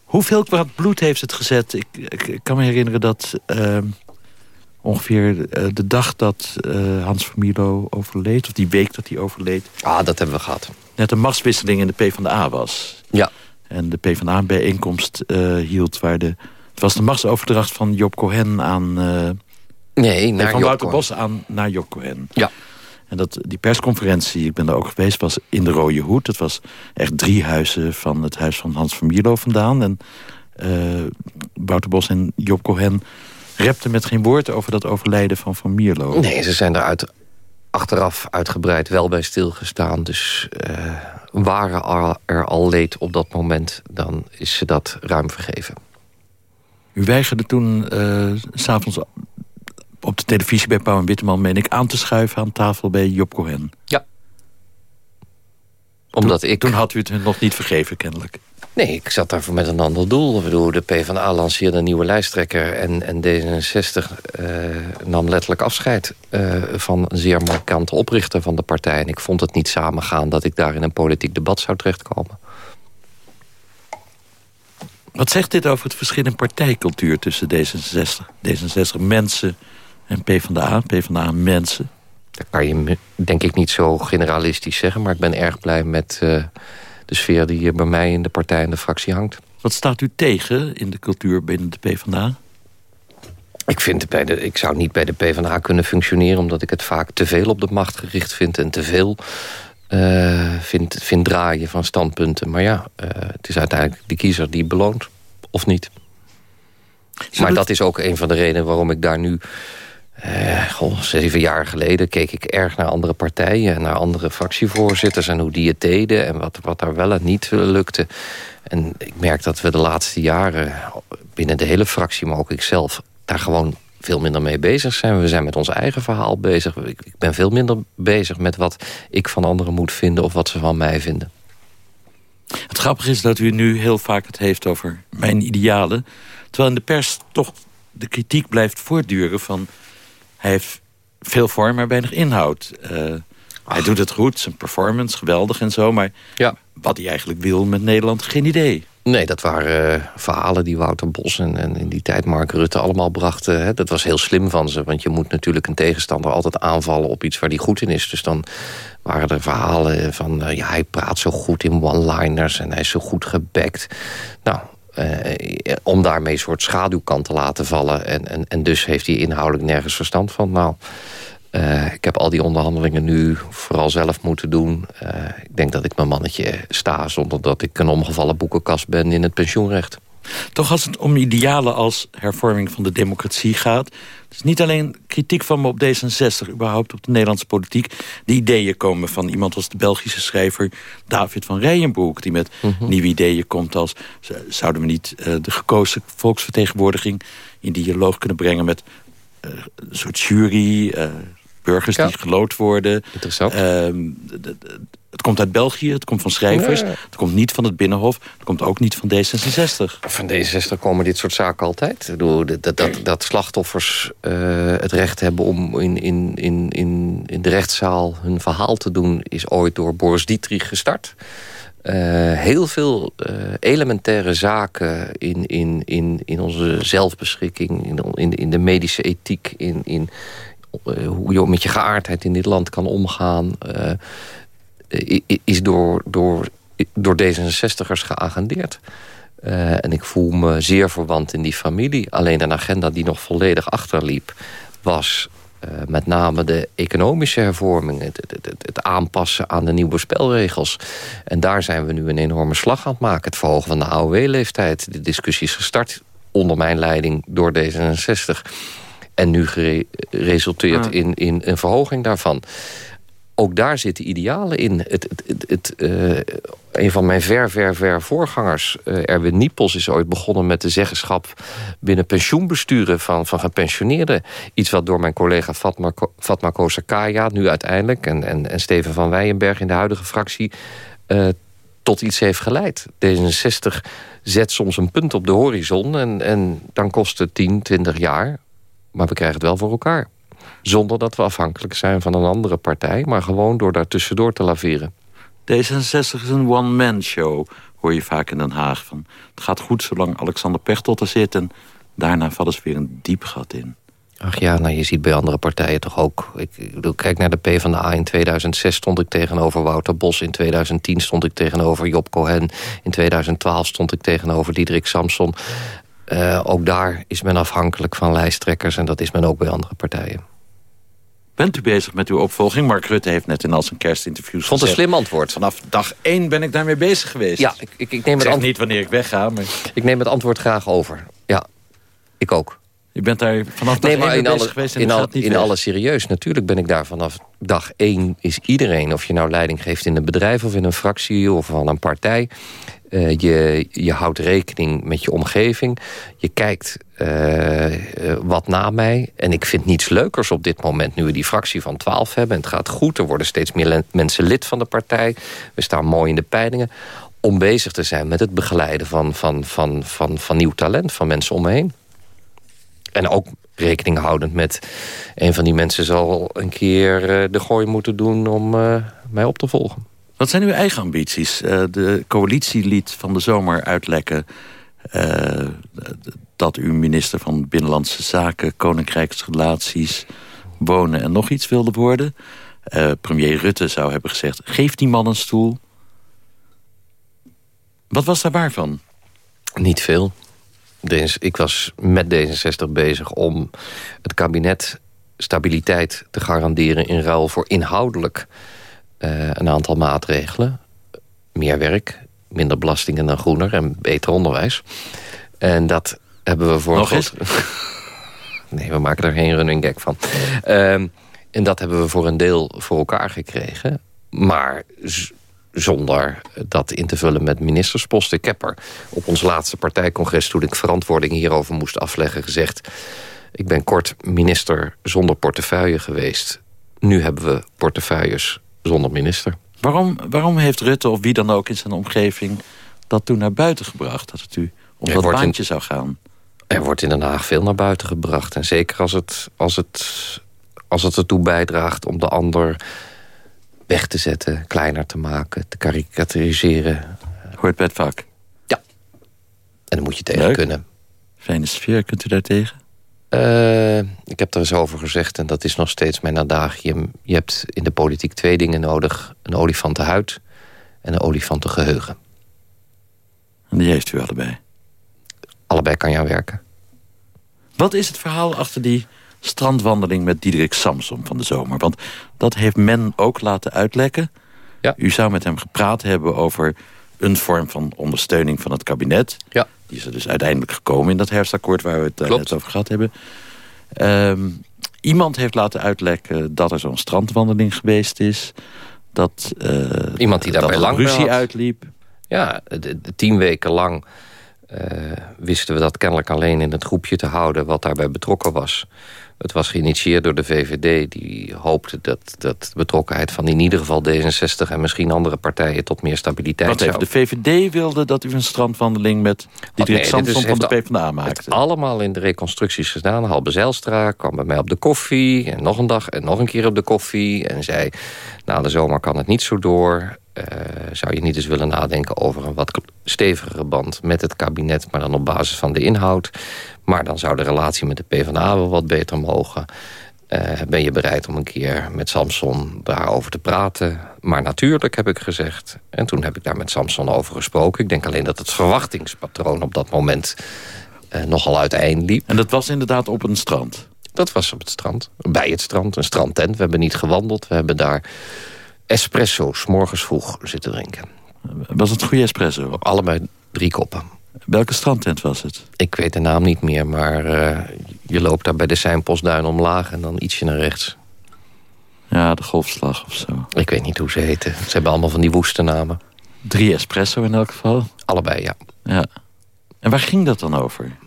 Hoeveel kwaad bloed heeft het gezet? Ik, ik, kan me herinneren dat uh, ongeveer uh, de dag dat uh, Hans van Mierlo overleed... of die week dat hij overleed... Ah, dat hebben we gehad. Net een machtswisseling in de PvdA was. Ja. En de PvdA een bijeenkomst hield waar de... Het was de machtsoverdracht van Job Cohen aan... nee, naar Van Wouter Bos aan naar Job Cohen. Ja. En dat, die persconferentie, ik ben daar ook geweest, was in de Rode Hoed. Het was echt drie huizen van het huis van Hans van Mierlo vandaan. En uh, Wouter Bos en Job Cohen repten met geen woord over dat overlijden van Van Mierlo. Nee, ze zijn eruit achteraf uitgebreid wel bij stilgestaan. Dus uh, waren er al leed op dat moment, dan is ze dat ruim vergeven. U weigerde toen uh, s'avonds op de televisie bij Pauw en Witteman... meen ik aan te schuiven aan tafel bij Job Cohen. Ja. Omdat toen, ik... Toen had u het nog niet vergeven, kennelijk. Nee, ik zat daarvoor met een ander doel. Ik bedoel, de PvdA lanceerde een nieuwe lijsttrekker... en, en D66 uh, nam letterlijk afscheid uh, van een zeer markante oprichter van de partij. En ik vond het niet samengaan dat ik daar in een politiek debat zou terechtkomen. Wat zegt dit over het verschil in partijcultuur tussen D66? D66 mensen en PvdA, PvdA mensen. Dat kan je denk ik niet zo generalistisch zeggen... maar ik ben erg blij met uh, de sfeer die hier bij mij in de partij en de fractie hangt. Wat staat u tegen in de cultuur binnen de PvdA? Ik, vind bij de, ik zou niet bij de PvdA kunnen functioneren... omdat ik het vaak te veel op de macht gericht vind... en te veel uh, vind, vind draaien van standpunten. Maar ja, uh, het is uiteindelijk de kiezer die beloont, of niet. maar dat is ook een van de redenen waarom ik daar nu goh, zeven jaar geleden keek ik erg naar andere partijen... en naar andere fractievoorzitters en hoe die het deden... en wat, wat daar wel en niet lukte. En ik merk dat we de laatste jaren binnen de hele fractie... maar ook ikzelf daar gewoon veel minder mee bezig zijn. We zijn met ons eigen verhaal bezig. Ik, ik ben veel minder bezig met wat ik van anderen moet vinden... of wat ze van mij vinden. Het grappige is dat u nu heel vaak het heeft over mijn idealen... terwijl in de pers toch de kritiek blijft voortduren van hij heeft veel vorm, maar weinig inhoud. Uh, hij doet het goed, zijn performance, geweldig en zo. Maar ja. wat hij eigenlijk wil met Nederland, geen idee. Nee, dat waren uh, verhalen die Wouter Bos en, en, in die tijd Mark Rutte allemaal brachten. Hè. Dat was heel slim van ze, want je moet natuurlijk een tegenstander altijd aanvallen op iets waar die goed in is. Dus dan waren er verhalen van, uh, ja, hij praat zo goed in one-liners en hij is zo goed gebackt. Nou, om daarmee een soort schaduwkant te laten vallen. En, en, en dus heeft hij inhoudelijk nergens verstand van. Nou, Uh, ik heb al die onderhandelingen nu vooral zelf moeten doen. Ik denk dat ik mijn mannetje sta... zonder dat ik een omgevallen boekenkast ben in het pensioenrecht. Toch als het om idealen als hervorming van de democratie gaat... het is niet alleen kritiek van me op D66, überhaupt op de Nederlandse politiek. De ideeën komen van iemand als de Belgische schrijver David van Rijenbroek... die met mhm. nieuwe ideeën komt als... zouden we niet uh, de gekozen volksvertegenwoordiging in dialoog kunnen brengen... met uh, een soort jury, uh, burgers die gelood worden. Interessant. Ehm, het komt uit België, het komt van schrijvers. Het komt niet van het Binnenhof, het komt ook niet van D66. Van D66 komen dit soort zaken altijd. Dat, dat, dat, dat slachtoffers uh, het recht hebben om in, in, in, in, in de rechtszaal hun verhaal te doen... is ooit door Boris Dietrich gestart. Uh, heel veel uh, elementaire zaken in, in, in, in onze zelfbeschikking... in, in, in de medische ethiek, in, in hoe je met je geaardheid in dit land kan omgaan is door, door, door D66'ers geagendeerd. Uh, en ik voel me zeer verwant in die familie. Alleen een agenda die nog volledig achterliep... was met name de economische hervorming. Het, het, het, het, aanpassen aan de nieuwe spelregels. En daar zijn we nu een enorme slag aan het maken. Het verhogen van de AOW-leeftijd. De discussie is gestart onder mijn leiding door D66. En nu geresulteerd in, in een verhoging daarvan ook daar zitten idealen in. Het, het, het, uh, een van mijn ver, ver, ver voorgangers, uh, Erwin Niepels... is ooit begonnen met de zeggenschap binnen pensioenbesturen van, van gepensioneerden. Iets wat door mijn collega Fatma, Fatma Kosakaya nu uiteindelijk... En, en, en Steven van Weijenberg in de huidige fractie... Uh, tot iets heeft geleid. D66 zet soms een punt op de horizon... en, en dan kost het 10, 20 jaar, maar we krijgen het wel voor elkaar. Zonder dat we afhankelijk zijn van een andere partij... maar gewoon door daar tussendoor te laveren. D66 is een one-man show, hoor je vaak in Den Haag. Van, het gaat goed zolang Alexander Pechtold er zit... en daarna vallen ze weer een diep gat in. Ach ja, nou je ziet bij andere partijen toch ook. Ik, ik bedoel, kijk naar de PvdA. In 2006 stond ik tegenover Wouter Bos. In 2010 stond ik tegenover Job Cohen. In 2012 stond ik tegenover Diederik Samson. Uh, ook daar is men afhankelijk van lijsttrekkers... en dat is men ook bij andere partijen. Bent u bezig met uw opvolging? Mark Rutte heeft net in al zijn kerstinterviews Vond een slim antwoord. Vanaf dag één ben ik daarmee bezig geweest. Ja, ik, ik, ik neem het antwoord... niet wanneer ik wegga. Maar... Ik neem het antwoord graag over. Ja, ik ook. Je bent daar vanaf dag nee, maar één in alle, geweest en in, al, in alle serieus. Natuurlijk ben ik daar vanaf dag één is iedereen. Of je nou leiding geeft in een bedrijf of in een fractie of van een partij. Uh, je, je houdt rekening met je omgeving. Je kijkt uh, wat na mij. En ik vind niets leukers op dit moment... nu we die fractie van 12 hebben. En het gaat goed. Er worden steeds meer mensen lid van de partij. We staan mooi in de peilingen. Om bezig te zijn met het begeleiden van, van, van, van, van nieuw talent. Van mensen om me heen. En ook rekening houdend met... een van die mensen zal een keer de gooi moeten doen... om mij op te volgen. Wat zijn uw eigen ambities? Uh, de coalitie liet van de zomer uitlekken... Uh, dat u minister van Binnenlandse Zaken... Koninkrijksrelaties, Wonen en nog iets wilde worden. Uh, premier Rutte zou hebben gezegd... geef die man een stoel. Wat was daar waar van? Niet veel. Ik was met D66 bezig om het kabinet stabiliteit te garanderen... in ruil voor inhoudelijk uh, een aantal maatregelen. Meer werk, minder belastingen dan groener en beter onderwijs. En dat hebben we voor... Nog eens? *laughs* nee, we maken er geen running gag van. Uh, en dat hebben we voor een deel voor elkaar gekregen. Maar zonder dat in te vullen met ministersposten. Ik heb er op ons laatste partijcongres... toen ik verantwoording hierover moest afleggen gezegd... ik ben kort minister zonder portefeuille geweest. Nu hebben we portefeuilles zonder minister. Waarom, waarom heeft Rutte of wie dan ook in zijn omgeving... dat toen naar buiten gebracht? Dat het u om dat baantje zou gaan? Er wordt in Den Haag veel naar buiten gebracht. En zeker als het, als het, als het ertoe bijdraagt om de ander weg te zetten... kleiner te maken, te karikaturiseren. Hoort bij het vak? Ja. En dan moet je tegen kunnen. Fijne sfeer, kunt u daar tegen? Uh, ik heb er eens over gezegd en dat is nog steeds mijn adagium. Je hebt in de politiek twee dingen nodig. Een olifantenhuid en een olifantengeheugen. En die heeft u allebei? Allebei kan je aan werken. Wat is het verhaal achter die strandwandeling met Diederik Samsom van de zomer. Want dat heeft men ook laten uitlekken. Ja. U zou met hem gepraat hebben over een vorm van ondersteuning van het kabinet. Ja. Die is er dus uiteindelijk gekomen in dat herfstakkoord... waar we het uh, net over gehad hebben. Um, iemand heeft laten uitlekken dat er zo'n strandwandeling geweest is. Dat, uh, iemand die daarbij lang ruzie uitliep. Ja, tien weken lang uh, wisten we dat kennelijk alleen in het groepje te houden... wat daarbij betrokken was. Het was geïnitieerd door de VVD. Die hoopte dat, dat de betrokkenheid van in ieder geval D66... en misschien andere partijen tot meer stabiliteit Wat even, de VVD wilde dat u een strandwandeling... met die nee, Samson van de PvdA maakte. Het allemaal in de reconstructies gedaan. Halbe Zijlstra kwam bij mij op de koffie... en nog een dag en nog een keer op de koffie... en zei, na de zomer kan het niet zo door... Uh, zou je niet eens willen nadenken over een wat stevigere band met het kabinet... maar dan op basis van de inhoud. Maar dan zou de relatie met de PvdA wel wat beter mogen. Uh, ben je bereid om een keer met Samson daarover te praten? Maar natuurlijk, heb ik gezegd. En toen heb ik daar met Samson over gesproken. Ik denk alleen dat het verwachtingspatroon op dat moment uh, nogal uiteenliep. En dat was inderdaad op een strand? Dat was op het strand. Bij het strand, een strandtent. We hebben niet gewandeld. We hebben daar espresso's morgens vroeg zitten drinken. Was het goede espresso? Allebei drie koppen. Welke strandtent was het? Ik weet de naam niet meer, maar uh, je loopt daar bij de Seinpostduin omlaag... en dan ietsje naar rechts. Ja, de golfslag of zo. Ik weet niet hoe ze heten. Ze hebben allemaal van die woeste namen. Drie espresso in elk geval? Allebei, ja. ja. En waar ging dat dan over?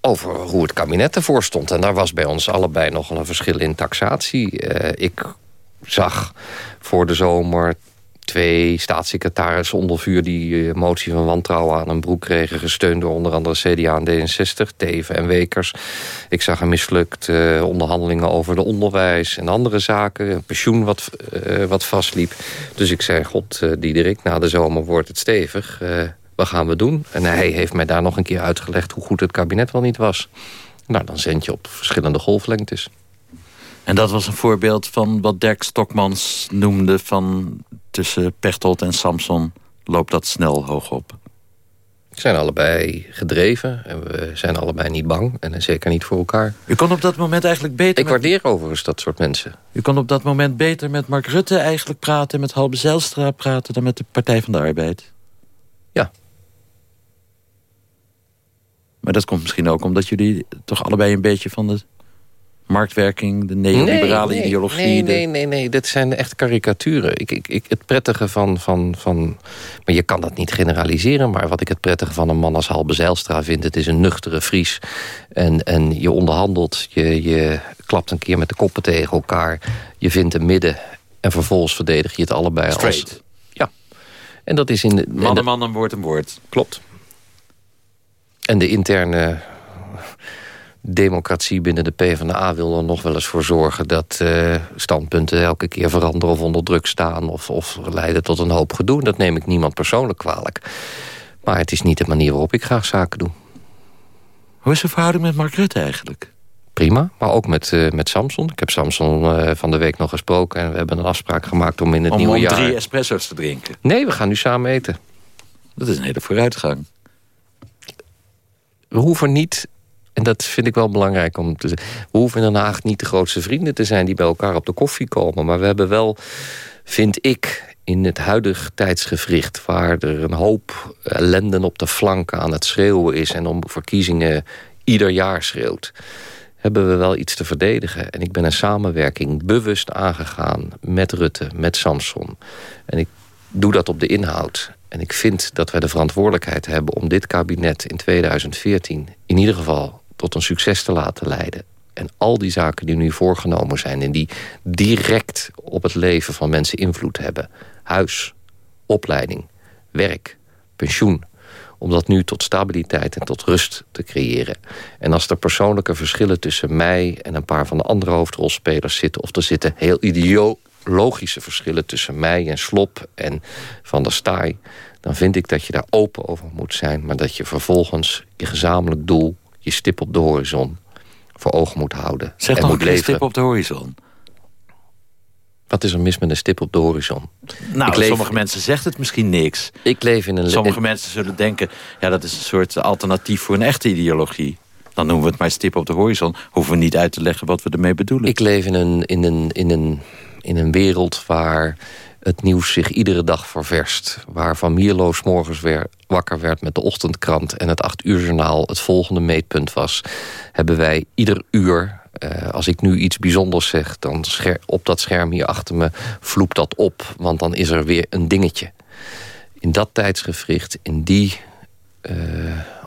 Over hoe het kabinet ervoor stond. En daar was bij ons allebei nogal een verschil in taxatie. Uh, ik zag voor de zomer twee staatssecretarissen onder vuur... die uh, motie van wantrouwen aan een broek kregen... gesteund door onder andere CDA en D66, Teven en Wekers. Ik zag een mislukt uh, onderhandelingen over de onderwijs en andere zaken. Een pensioen wat, uh, wat vastliep. Dus ik zei, god, Diederik, na de zomer wordt het stevig. wat gaan we doen? En hij heeft mij daar nog een keer uitgelegd... hoe goed het kabinet wel niet was. Nou, dan zend je op verschillende golflengtes. En dat was een voorbeeld van wat Dirk Stokmans noemde... van tussen Pechtold en Samson loopt dat snel hoog op. We zijn allebei gedreven en we zijn allebei niet bang. En zeker niet voor elkaar. U kon op dat moment eigenlijk beter... Ik met... waardeer overigens dat soort mensen. U kon op dat moment beter met Mark Rutte eigenlijk praten... met Halbe Zijlstra praten dan met de Partij van de Arbeid. Ja. Maar dat komt misschien ook omdat jullie toch allebei een beetje van de marktwerking, de neoliberale nee, nee, ideologie. Nee, nee, nee, nee, dit zijn echt karikaturen. Ik, ik, ik, het prettige van, van, van... Maar je kan dat niet generaliseren... maar wat ik het prettige van een man als Halbe Zijlstra vind... het is een nuchtere Fries. En, en je onderhandelt, je, je klapt een keer met de koppen tegen elkaar... je vindt een midden en vervolgens verdedig je het allebei Straight. als... Ja. En dat is in de... Man en man, een woord een woord. Klopt. En de interne democratie binnen de PvdA wil er nog wel eens voor zorgen... dat uh, standpunten elke keer veranderen of onder druk staan... Of, of leiden tot een hoop gedoe. Dat neem ik niemand persoonlijk kwalijk. Maar het is niet de manier waarop ik graag zaken doe. Hoe is de verhouding met Mark Rutte eigenlijk? Prima, maar ook met, uh, met Samson. Ik heb Samson uh, van de week nog gesproken... en we hebben een afspraak gemaakt om in het om, nieuwe om jaar... Om drie espresso's te drinken? Nee, we gaan nu samen eten. Dat is een hele vooruitgang. We hoeven niet en dat vind ik wel belangrijk om te zeggen. We hoeven in Den Haag niet de grootste vrienden te zijn... die bij elkaar op de koffie komen. Maar we hebben wel, vind ik, in het huidige tijdsgevricht... waar er een hoop ellende op de flanken aan het schreeuwen is... en om verkiezingen ieder jaar schreeuwt... hebben we wel iets te verdedigen. En ik ben een samenwerking bewust aangegaan met Rutte, met Samson. En ik doe dat op de inhoud. En ik vind dat wij de verantwoordelijkheid hebben om dit kabinet in 2014... in ieder geval tot een succes te laten leiden. En al die zaken die nu voorgenomen zijn... en die direct op het leven van mensen invloed hebben. Huis, opleiding, werk, pensioen. Om dat nu tot stabiliteit en tot rust te creëren. En als er persoonlijke verschillen tussen mij... en een paar van de andere hoofdrolspelers zitten... of er zitten heel ideologische verschillen tussen mij en Slop en Van der Staaij... dan vind ik dat je daar open over moet zijn... maar dat je vervolgens je gezamenlijk doel je stip op de horizon voor ogen moet houden. Zeg en moet een leven. stip op de horizon. Wat is er mis met een stip op de horizon? Nou, leef- sommige mensen zegt het misschien niks. Ik leef in een... Sommige mensen zullen denken... ja, dat is een soort alternatief voor een echte ideologie. dan noemen we het maar stip op de horizon. Hoeven we niet uit te leggen wat we ermee bedoelen. Ik leef in een, in een, in een, in een wereld waar het nieuws zich iedere dag ververst. Waar Van Mierlo morgens weer wakker werd met de ochtendkrant... en het acht uur journaal het volgende meetpunt was... hebben wij ieder uur, eh, als ik nu iets bijzonders zeg... dan op dat scherm hier achter me vloept dat op. Want dan is er weer een dingetje. In dat tijdsgevricht, in die uh,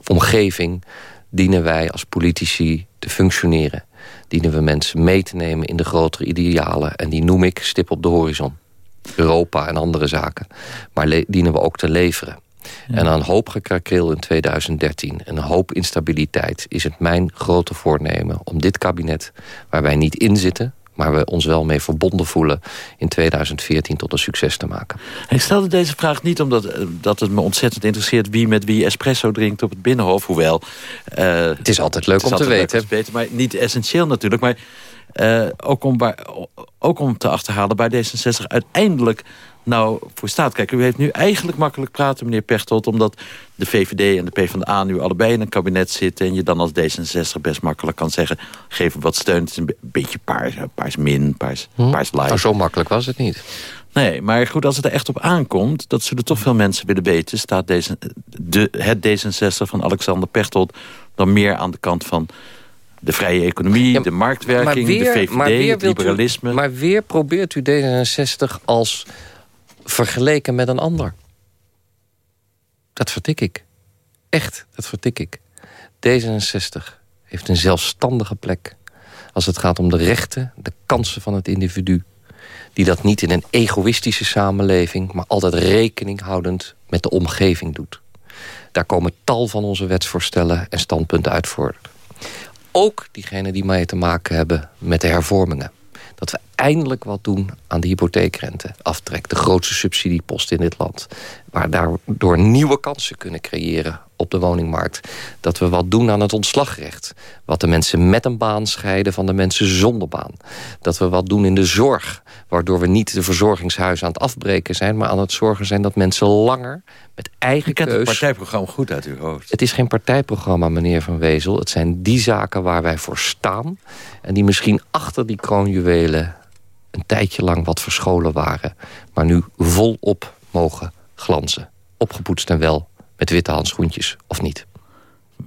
omgeving... dienen wij als politici te functioneren. Dienen we mensen mee te nemen in de grotere idealen. En die noem ik stip op de horizon. Europa en andere zaken. Maar dienen we ook te leveren. En aan een hoop gekrakreel in 2013 en een hoop instabiliteit... is het mijn grote voornemen om dit kabinet, waar wij niet in zitten maar we ons wel mee verbonden voelen in 2014 tot een succes te maken. Ik stelde deze vraag niet omdat eh, dat het me ontzettend interesseert... wie met wie espresso drinkt op het Binnenhof, hoewel... Uh, het is altijd leuk om te weten. Te weten. Maar niet essentieel natuurlijk. Maar uh, ook, om ook om te achterhalen bij D66 uiteindelijk nou voor staat. Kijk, u heeft nu eigenlijk makkelijk praten, meneer Pechtold... omdat de VVD en de PvdA nu allebei in een kabinet zitten... en je dan als D66 best makkelijk kan zeggen... geef wat steun, het is een beetje paars, paars min, paars, hm? paars light. Nou, zo makkelijk was het niet. Nee, maar goed, als het er echt op aankomt... dat zullen toch veel mensen willen weten... staat deze, de, het D66 van Alexander Pechtold dan meer aan de kant van de vrije economie, de marktwerking, de VVD, het liberalisme. maar weer probeert u D66 als vergeleken met een ander. Dat vertik ik. Echt, dat vertik ik. D66 heeft een zelfstandige plek... als het gaat om de rechten, de kansen van het individu. Die dat niet in een egoïstische samenleving... maar altijd rekening houdend met de omgeving doet. Daar komen tal van onze wetsvoorstellen en standpunten uit voort. Ook diegenen die mee te maken hebben met de hervormingen dat we eindelijk wat doen aan de hypotheekrente aftrek. De grootste subsidiepost in dit land. Waar daardoor nieuwe kansen kunnen creëren op de woningmarkt. Dat we wat doen aan het ontslagrecht. Wat de mensen met een baan scheiden van de mensen zonder baan. Dat we wat doen in de zorg. Waardoor we niet de verzorgingshuizen aan het afbreken zijn... maar aan het zorgen zijn dat mensen langer met eigen keus... het partijprogramma goed uit uw hoofd. Het is geen partijprogramma, meneer Van Wezel. Het zijn die zaken waar wij voor staan... en die misschien achter die kroonjuwelen een tijdje lang wat verscholen waren... maar nu volop mogen glanzen. Opgepoetst en wel met witte handschoentjes, of niet?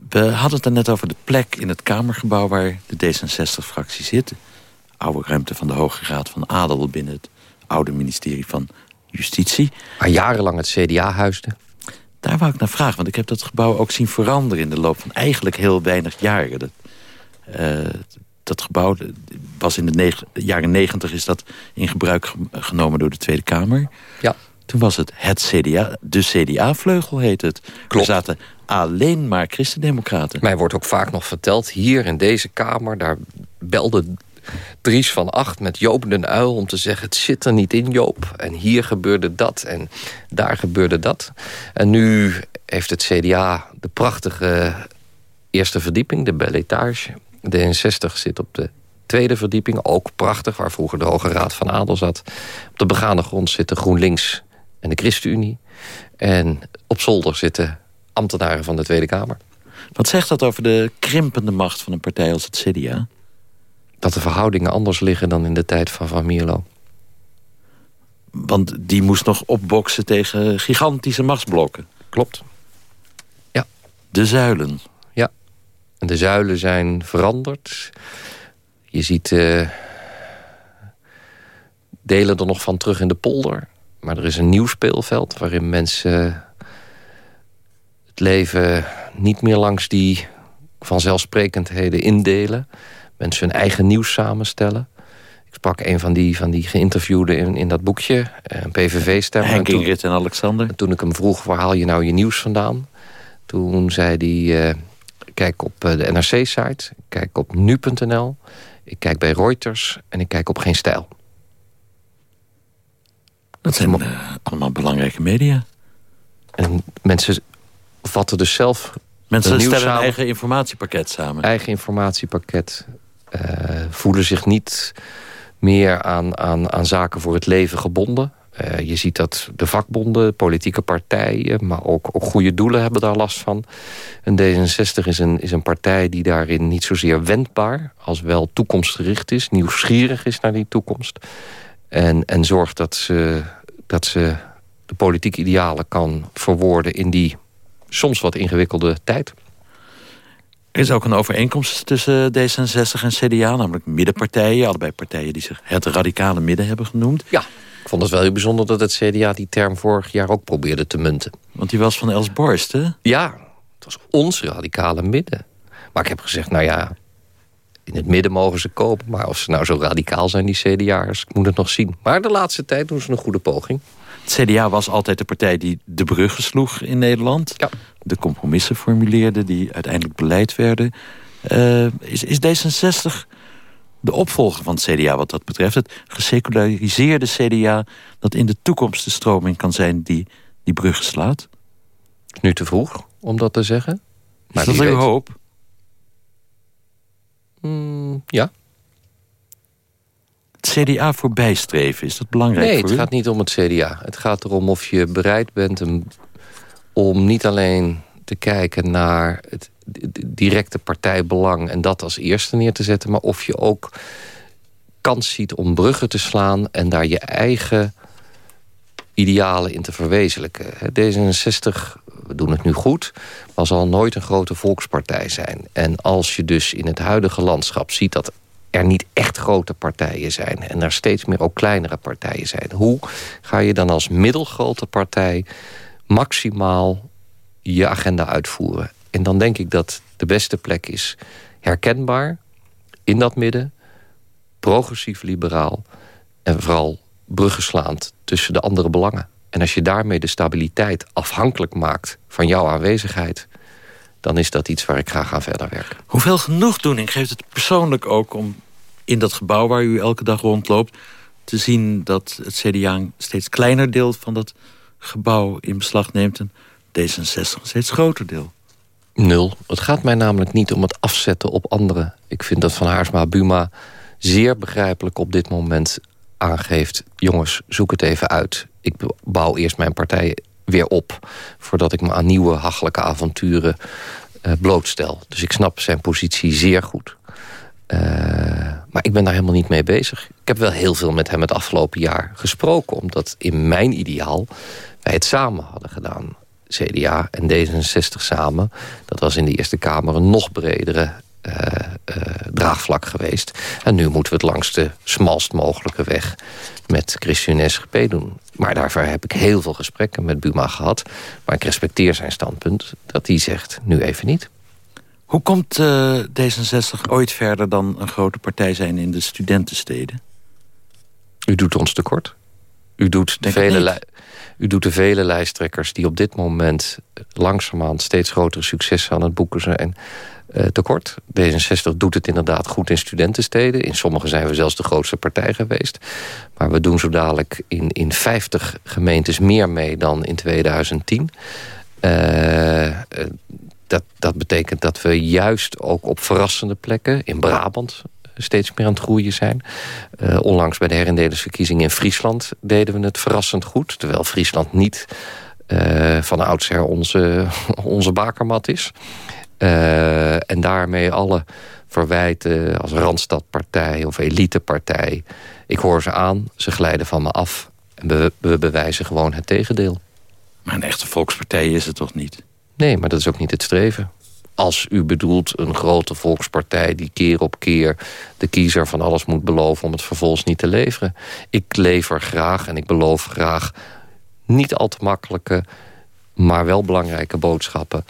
We hadden het net over de plek in het Kamergebouw... waar de D66-fractie zit. Oude ruimte van de Hoge Raad van Adel... binnen het oude ministerie van Justitie. Waar jarenlang het CDA huisde. Daar wou ik naar vragen, want ik heb dat gebouw ook zien veranderen... in de loop van eigenlijk heel weinig jaren. Dat, uh, dat gebouw was in de jaren negentig is dat in gebruik genomen door de Tweede Kamer. Ja. Toen was het het CDA, de CDA-vleugel heet het. Klopt. Er zaten alleen maar christendemocraten. Mij wordt ook vaak nog verteld, hier in deze Kamer... daar belde Dries van Acht met Joop den Uil om te zeggen... het zit er niet in, Joop. En hier gebeurde dat en daar gebeurde dat. En nu heeft het CDA de prachtige eerste verdieping, de belle etage. De N60 zit op de tweede verdieping, ook prachtig... waar vroeger de Hoge Raad van Adel zat. Op de begane grond zitten GroenLinks en de ChristenUnie. En op zolder zitten ambtenaren van de Tweede Kamer. Wat zegt dat over de krimpende macht van een partij als het CDA? Dat de verhoudingen anders liggen dan in de tijd van Van Mierlo. Want die moest nog opboksen tegen gigantische machtsblokken. Klopt. Ja. De zuilen. Ja. En de zuilen zijn veranderd. Je ziet uh, delen er nog van terug in de polder. Maar er is een nieuw speelveld waarin mensen het leven niet meer langs die vanzelfsprekendheden indelen. Mensen hun eigen nieuws samenstellen. Ik sprak een van die, van die geïnterviewden in, in dat boekje, eh, een PVV-stemmer. Henk Ingrid en Alexander. toen ik hem vroeg, waar haal je nou je nieuws vandaan? Toen zei hij, uh, kijk op eh, de NRC-site, kijk op nu.nl... ik kijk bij Reuters en ik kijk op Geen Stijl. Dat zijn uh, allemaal belangrijke media. En mensen vatten dus zelf... Mensen stellen een eigen informatiepakket samen. Eigen informatiepakket. Uh, voelen zich niet meer aan, aan, aan zaken voor het leven gebonden. Eh, je ziet dat de vakbonden, politieke partijen... maar ook, ook goede doelen hebben daar last van. En D66 is een, is een partij die daarin niet zozeer wendbaar... als wel toekomstgericht is, nieuwsgierig is naar die toekomst. En, en zorgt dat ze, dat ze de politieke idealen kan verwoorden... in die soms wat ingewikkelde tijd. Er is ook een overeenkomst tussen D66 en CDA, namelijk middenpartijen. Allebei partijen die zich het radicale midden hebben genoemd. Ja, ik vond het wel heel bijzonder dat het CDA die term vorig jaar ook probeerde te munten. Want die was van Els Borst, hè? Ja, het was ons radicale midden. Maar ik heb gezegd, nou ja, in het midden mogen ze kopen. Maar of ze nou zo radicaal zijn, die CDA'ers, ik moet het nog zien. Maar de laatste tijd doen ze een goede poging. Het CDA was altijd de partij die de bruggen sloeg in Nederland. Ja. De compromissen formuleerde die uiteindelijk beleid werden. Uh, is, is D66 de opvolger van het CDA wat dat betreft? Het geseculariseerde CDA dat in de toekomst de stroming kan zijn die die bruggen slaat? Nu te vroeg om dat te zeggen. Maar is dat hoop? Mm, ja. Het CDA voorbijstreven, is dat belangrijk Nee, het gaat niet om het CDA. Het gaat erom of je bereid bent om niet alleen te kijken naar het directe partijbelang... en dat als eerste neer te zetten... maar of je ook kans ziet om bruggen te slaan... en daar je eigen idealen in te verwezenlijken. D66, we doen het nu goed, maar zal nooit een grote volkspartij zijn. En als je dus in het huidige landschap ziet dat er niet echt grote partijen zijn... en er steeds meer ook kleinere partijen zijn... hoe ga je dan als middelgrote partij maximaal je agenda uitvoeren? En dan denk ik dat de beste plek is herkenbaar in dat midden... progressief liberaal en vooral bruggenslaand tussen de andere belangen. En als je daarmee de stabiliteit afhankelijk maakt van jouw aanwezigheid... dan is dat iets waar ik graag aan verder werk. Hoeveel genoegdoening geeft het persoonlijk ook om in dat gebouw waar u elke dag rondloopt... te zien dat het CDA een steeds kleiner deel van dat gebouw in beslag neemt... en D66 een steeds groter deel? Nul. Het gaat mij namelijk niet om het afzetten op anderen. Ik vind dat Van Haarsma Buma zeer begrijpelijk op dit moment aangeeft... jongens, zoek het even uit. Ik bouw eerst mijn partij weer op... voordat ik me aan nieuwe hachelijke avonturen uh, blootstel. Dus ik snap zijn positie zeer goed. Uh, maar ik ben daar helemaal niet mee bezig. Ik heb wel heel veel met hem het afgelopen jaar gesproken... omdat in mijn ideaal wij het samen hadden gedaan. CDA en D66 samen. Dat was in de Eerste Kamer een nog bredere draagvlak geweest. En nu moeten we het langs de smalst mogelijke weg met Christian SGP doen. Maar daarvoor heb ik heel veel gesprekken met Buma gehad. Maar ik respecteer zijn standpunt dat hij zegt nu even niet. Hoe komt uh, D66 ooit verder dan een grote partij zijn in de studentensteden? U doet ons tekort. U doet, de vele, u doet de vele lijsttrekkers die op dit moment langzamerhand steeds grotere successen aan het boeken zijn uh, tekort. D66 doet het inderdaad goed in studentensteden. In sommige zijn we zelfs de grootste partij geweest. Maar we doen zo dadelijk in, in 50 gemeentes meer mee dan in 2010. Uh, dat, dat betekent dat we juist ook op verrassende plekken... in Brabant steeds meer aan het groeien zijn. Uh, onlangs bij de herindelingsverkiezingen in Friesland deden we het verrassend goed. Terwijl Friesland niet uh, van oudsher onze, *laughs* onze bakermat is. Uh, en daarmee alle verwijten als Randstadpartij of elitepartij. Ik hoor ze aan, ze glijden van me af. En we, we bewijzen gewoon het tegendeel. Maar een echte volkspartij is het toch niet? Nee, maar dat is ook niet het streven. Als u bedoelt een grote volkspartij die keer op keer de kiezer van alles moet beloven om het vervolgens niet te leveren. Ik lever graag en ik beloof graag niet al te makkelijke, maar wel belangrijke boodschappen.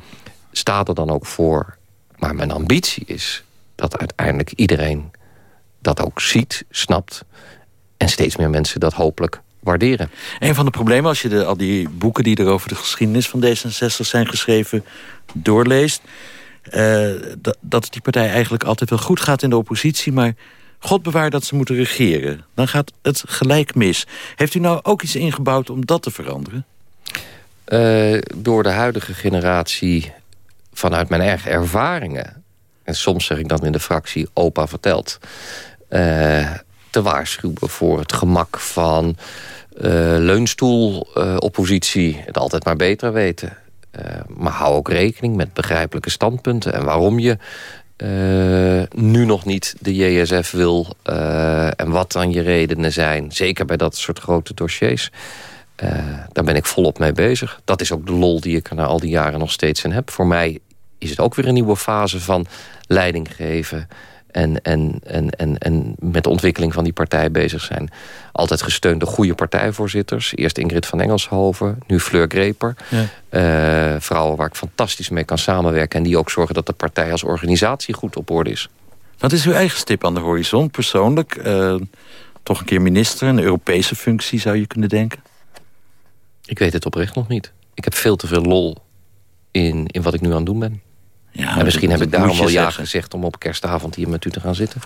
Sta er dan ook voor. Maar mijn ambitie is dat uiteindelijk iedereen dat ook ziet, snapt en steeds meer mensen dat hopelijk waarderen. Een van de problemen, als je de, al die boeken die er over de geschiedenis van D66 zijn geschreven doorleest... Uh, dat, dat die partij eigenlijk altijd wel goed gaat in de oppositie... maar God bewaar dat ze moeten regeren. Dan gaat het gelijk mis. Heeft u nou ook iets ingebouwd om dat te veranderen? Uh, door de huidige generatie, vanuit mijn eigen ervaringen... en soms zeg ik dan in de fractie opa vertelt... Uh, te waarschuwen voor het gemak van leunstoel-oppositie het altijd maar beter weten. Maar hou ook rekening met begrijpelijke standpunten... en waarom je nu nog niet de JSF wil... en wat dan je redenen zijn. Zeker bij dat soort grote dossiers. daar ben ik volop mee bezig. Dat is ook de lol die ik er na al die jaren nog steeds in heb. Voor mij is het ook weer een nieuwe fase van leiding geven... En, en, en, en, en met de ontwikkeling van die partij bezig zijn. Altijd gesteund door goede partijvoorzitters. Eerst Ingrid van Engelshoven, nu Fleur Greper. Ja. Uh, vrouwen waar ik fantastisch mee kan samenwerken... en die ook zorgen dat de partij als organisatie goed op orde is. Wat is uw eigen stip aan de horizon, persoonlijk? Uh, toch een keer minister, een Europese functie zou je kunnen denken? Ik weet het oprecht nog niet. Ik heb veel te veel lol in, in wat ik nu aan het doen ben. Ja, en misschien heb ik daarom wel ja gezegd om op kerstavond hier met u te gaan zitten.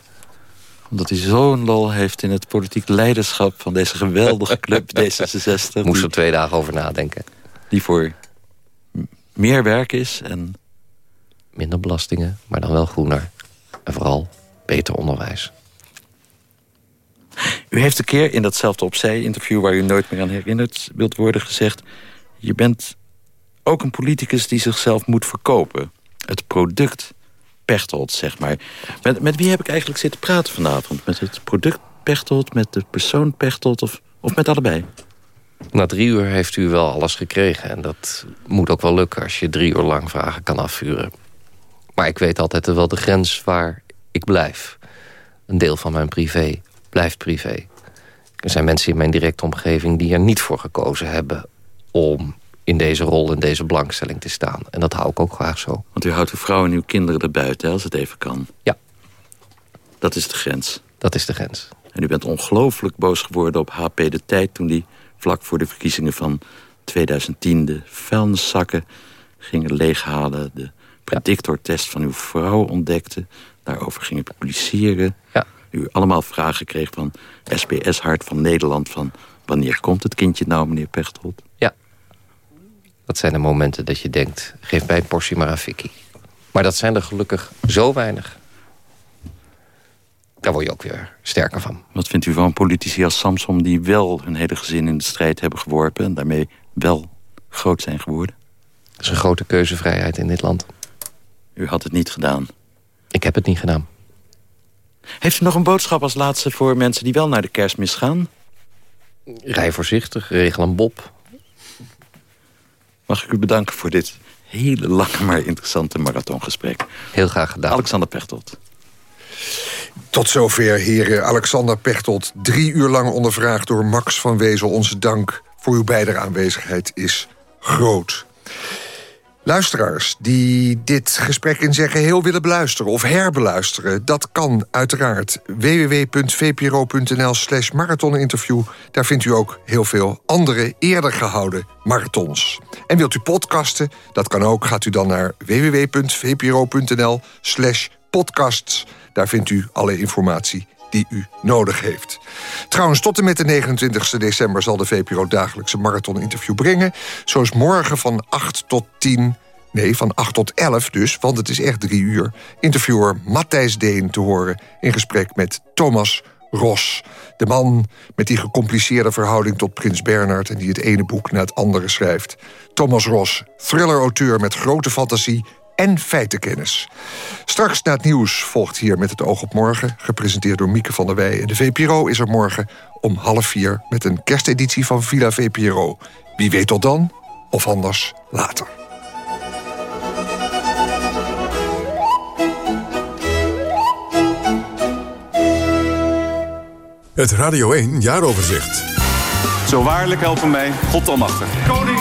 Omdat hij zo'n lol heeft in het politiek leiderschap van deze geweldige club *laughs* D66. Moest er twee dagen over nadenken. Die voor meer werk is en... Minder belastingen, maar dan wel groener. En vooral beter onderwijs. U heeft een keer in datzelfde opzij-interview... waar u nooit meer aan herinnerd wilt worden gezegd... je bent ook een politicus die zichzelf moet verkopen het product Pechtold, zeg maar. Met, met wie heb ik eigenlijk zitten praten vanavond? Met het product Pechtold, met de persoon Pechtold of, of met allebei? Na drie uur heeft u wel alles gekregen. En dat moet ook wel lukken als je drie uur lang vragen kan afvuren. Maar ik weet altijd wel de grens waar ik blijf. Een deel van mijn privé blijft privé. Er zijn mensen in mijn directe omgeving die er niet voor gekozen hebben... om in deze rol, in deze belangstelling te staan. En dat hou ik ook graag zo. Want u houdt uw vrouw en uw kinderen erbuiten, als het even kan. Ja. Dat is de grens. Dat is de grens. En u bent ongelooflijk boos geworden op HP De Tijd... toen die vlak voor de verkiezingen van 2010 de vuilniszakken gingen leeghalen... de predictortest van uw vrouw ontdekte... daarover gingen publiceren. Ja. U allemaal vragen kreeg van SBS Hart van Nederland... van wanneer komt het kindje nou, meneer Pechtold? Dat zijn de momenten dat je denkt, geef mij een portie Vicky. Maar dat zijn er gelukkig zo weinig. Daar word je ook weer sterker van. Wat vindt u van politici als Samson... die wel hun hele gezin in de strijd hebben geworpen... en daarmee wel groot zijn geworden? Er is een grote keuzevrijheid in dit land. U had het niet gedaan? Ik heb het niet gedaan. Heeft u nog een boodschap als laatste voor mensen die wel naar de kerstmis gaan? Rij voorzichtig, regel een bob. Mag ik u bedanken voor dit hele lange maar interessante marathongesprek. Heel graag gedaan. Alexander Pechtold. Tot zover, heren. Alexander Pechtold, drie uur lang ondervraagd door Max van Wezel. Onze dank voor uw beide aanwezigheid is groot. Luisteraars die dit gesprek in zijn geheel willen beluisteren... of herbeluisteren, dat kan uiteraard. www.vpro.nl slash marathoninterview. Daar vindt u ook heel veel andere eerder gehouden marathons. En wilt u podcasten? Dat kan ook. Gaat u dan naar www.vpro.nl slash podcasts. Daar vindt u alle informatie die u nodig heeft. Trouwens, tot en met de 29 december zal de VPRO dagelijkse marathoninterview brengen. Zoals morgen van 8 tot 10... Nee, van 8 tot 11 dus, want het is echt drie uur. Interviewer Matthijs Deen te horen in gesprek met Thomas Ros. De man met die gecompliceerde verhouding tot prins Bernhard... en die het ene boek na het andere schrijft. Thomas Ros, thriller-auteur met grote fantasie en feitenkennis. Straks na het nieuws volgt hier met het oog op morgen... gepresenteerd door Mieke van der Wij. En de VPRO is er morgen om half vier... met een kersteditie van Villa VPRO. Wie weet tot dan, of anders later. Het Radio 1 Jaaroverzicht. Zo waarlijk helpen mij God almachtig. Koning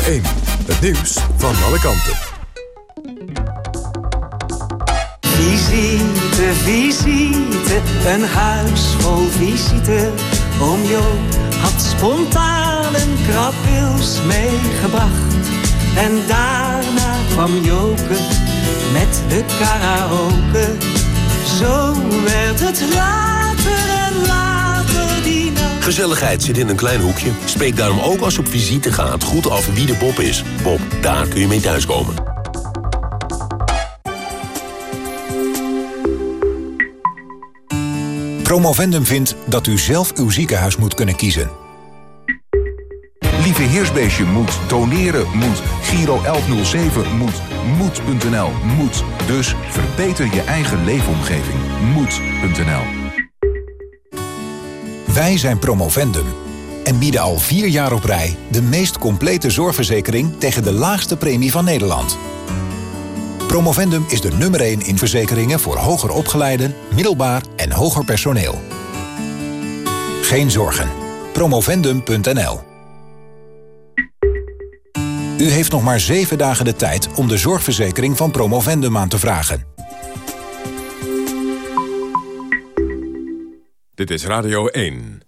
1. Het nieuws van alle kanten. Visite, visite, een huis vol visite. Oom Joop had spontaan een meegebracht. En daarna kwam Joke met de karaoke. Zo werd het later en later. Gezelligheid zit in een klein hoekje. Spreek daarom ook als je op visite gaat goed af wie de Bob is. Bob, daar kun je mee thuiskomen. Promovendum vindt dat u zelf uw ziekenhuis moet kunnen kiezen. Lieve Heersbeestje moet, doneren moet, Giro 1107 moet, moed.nl moet. Dus verbeter je eigen leefomgeving. Moed.nl Wij zijn Promovendum en bieden al vier jaar op rij... de meest complete zorgverzekering tegen de laagste premie van Nederland. Promovendum is de nummer 1 in verzekeringen voor hoger opgeleiden, middelbaar en hoger personeel. Geen zorgen. Promovendum.nl U heeft nog maar 7 dagen de tijd om de zorgverzekering van Promovendum aan te vragen. Dit is Radio 1.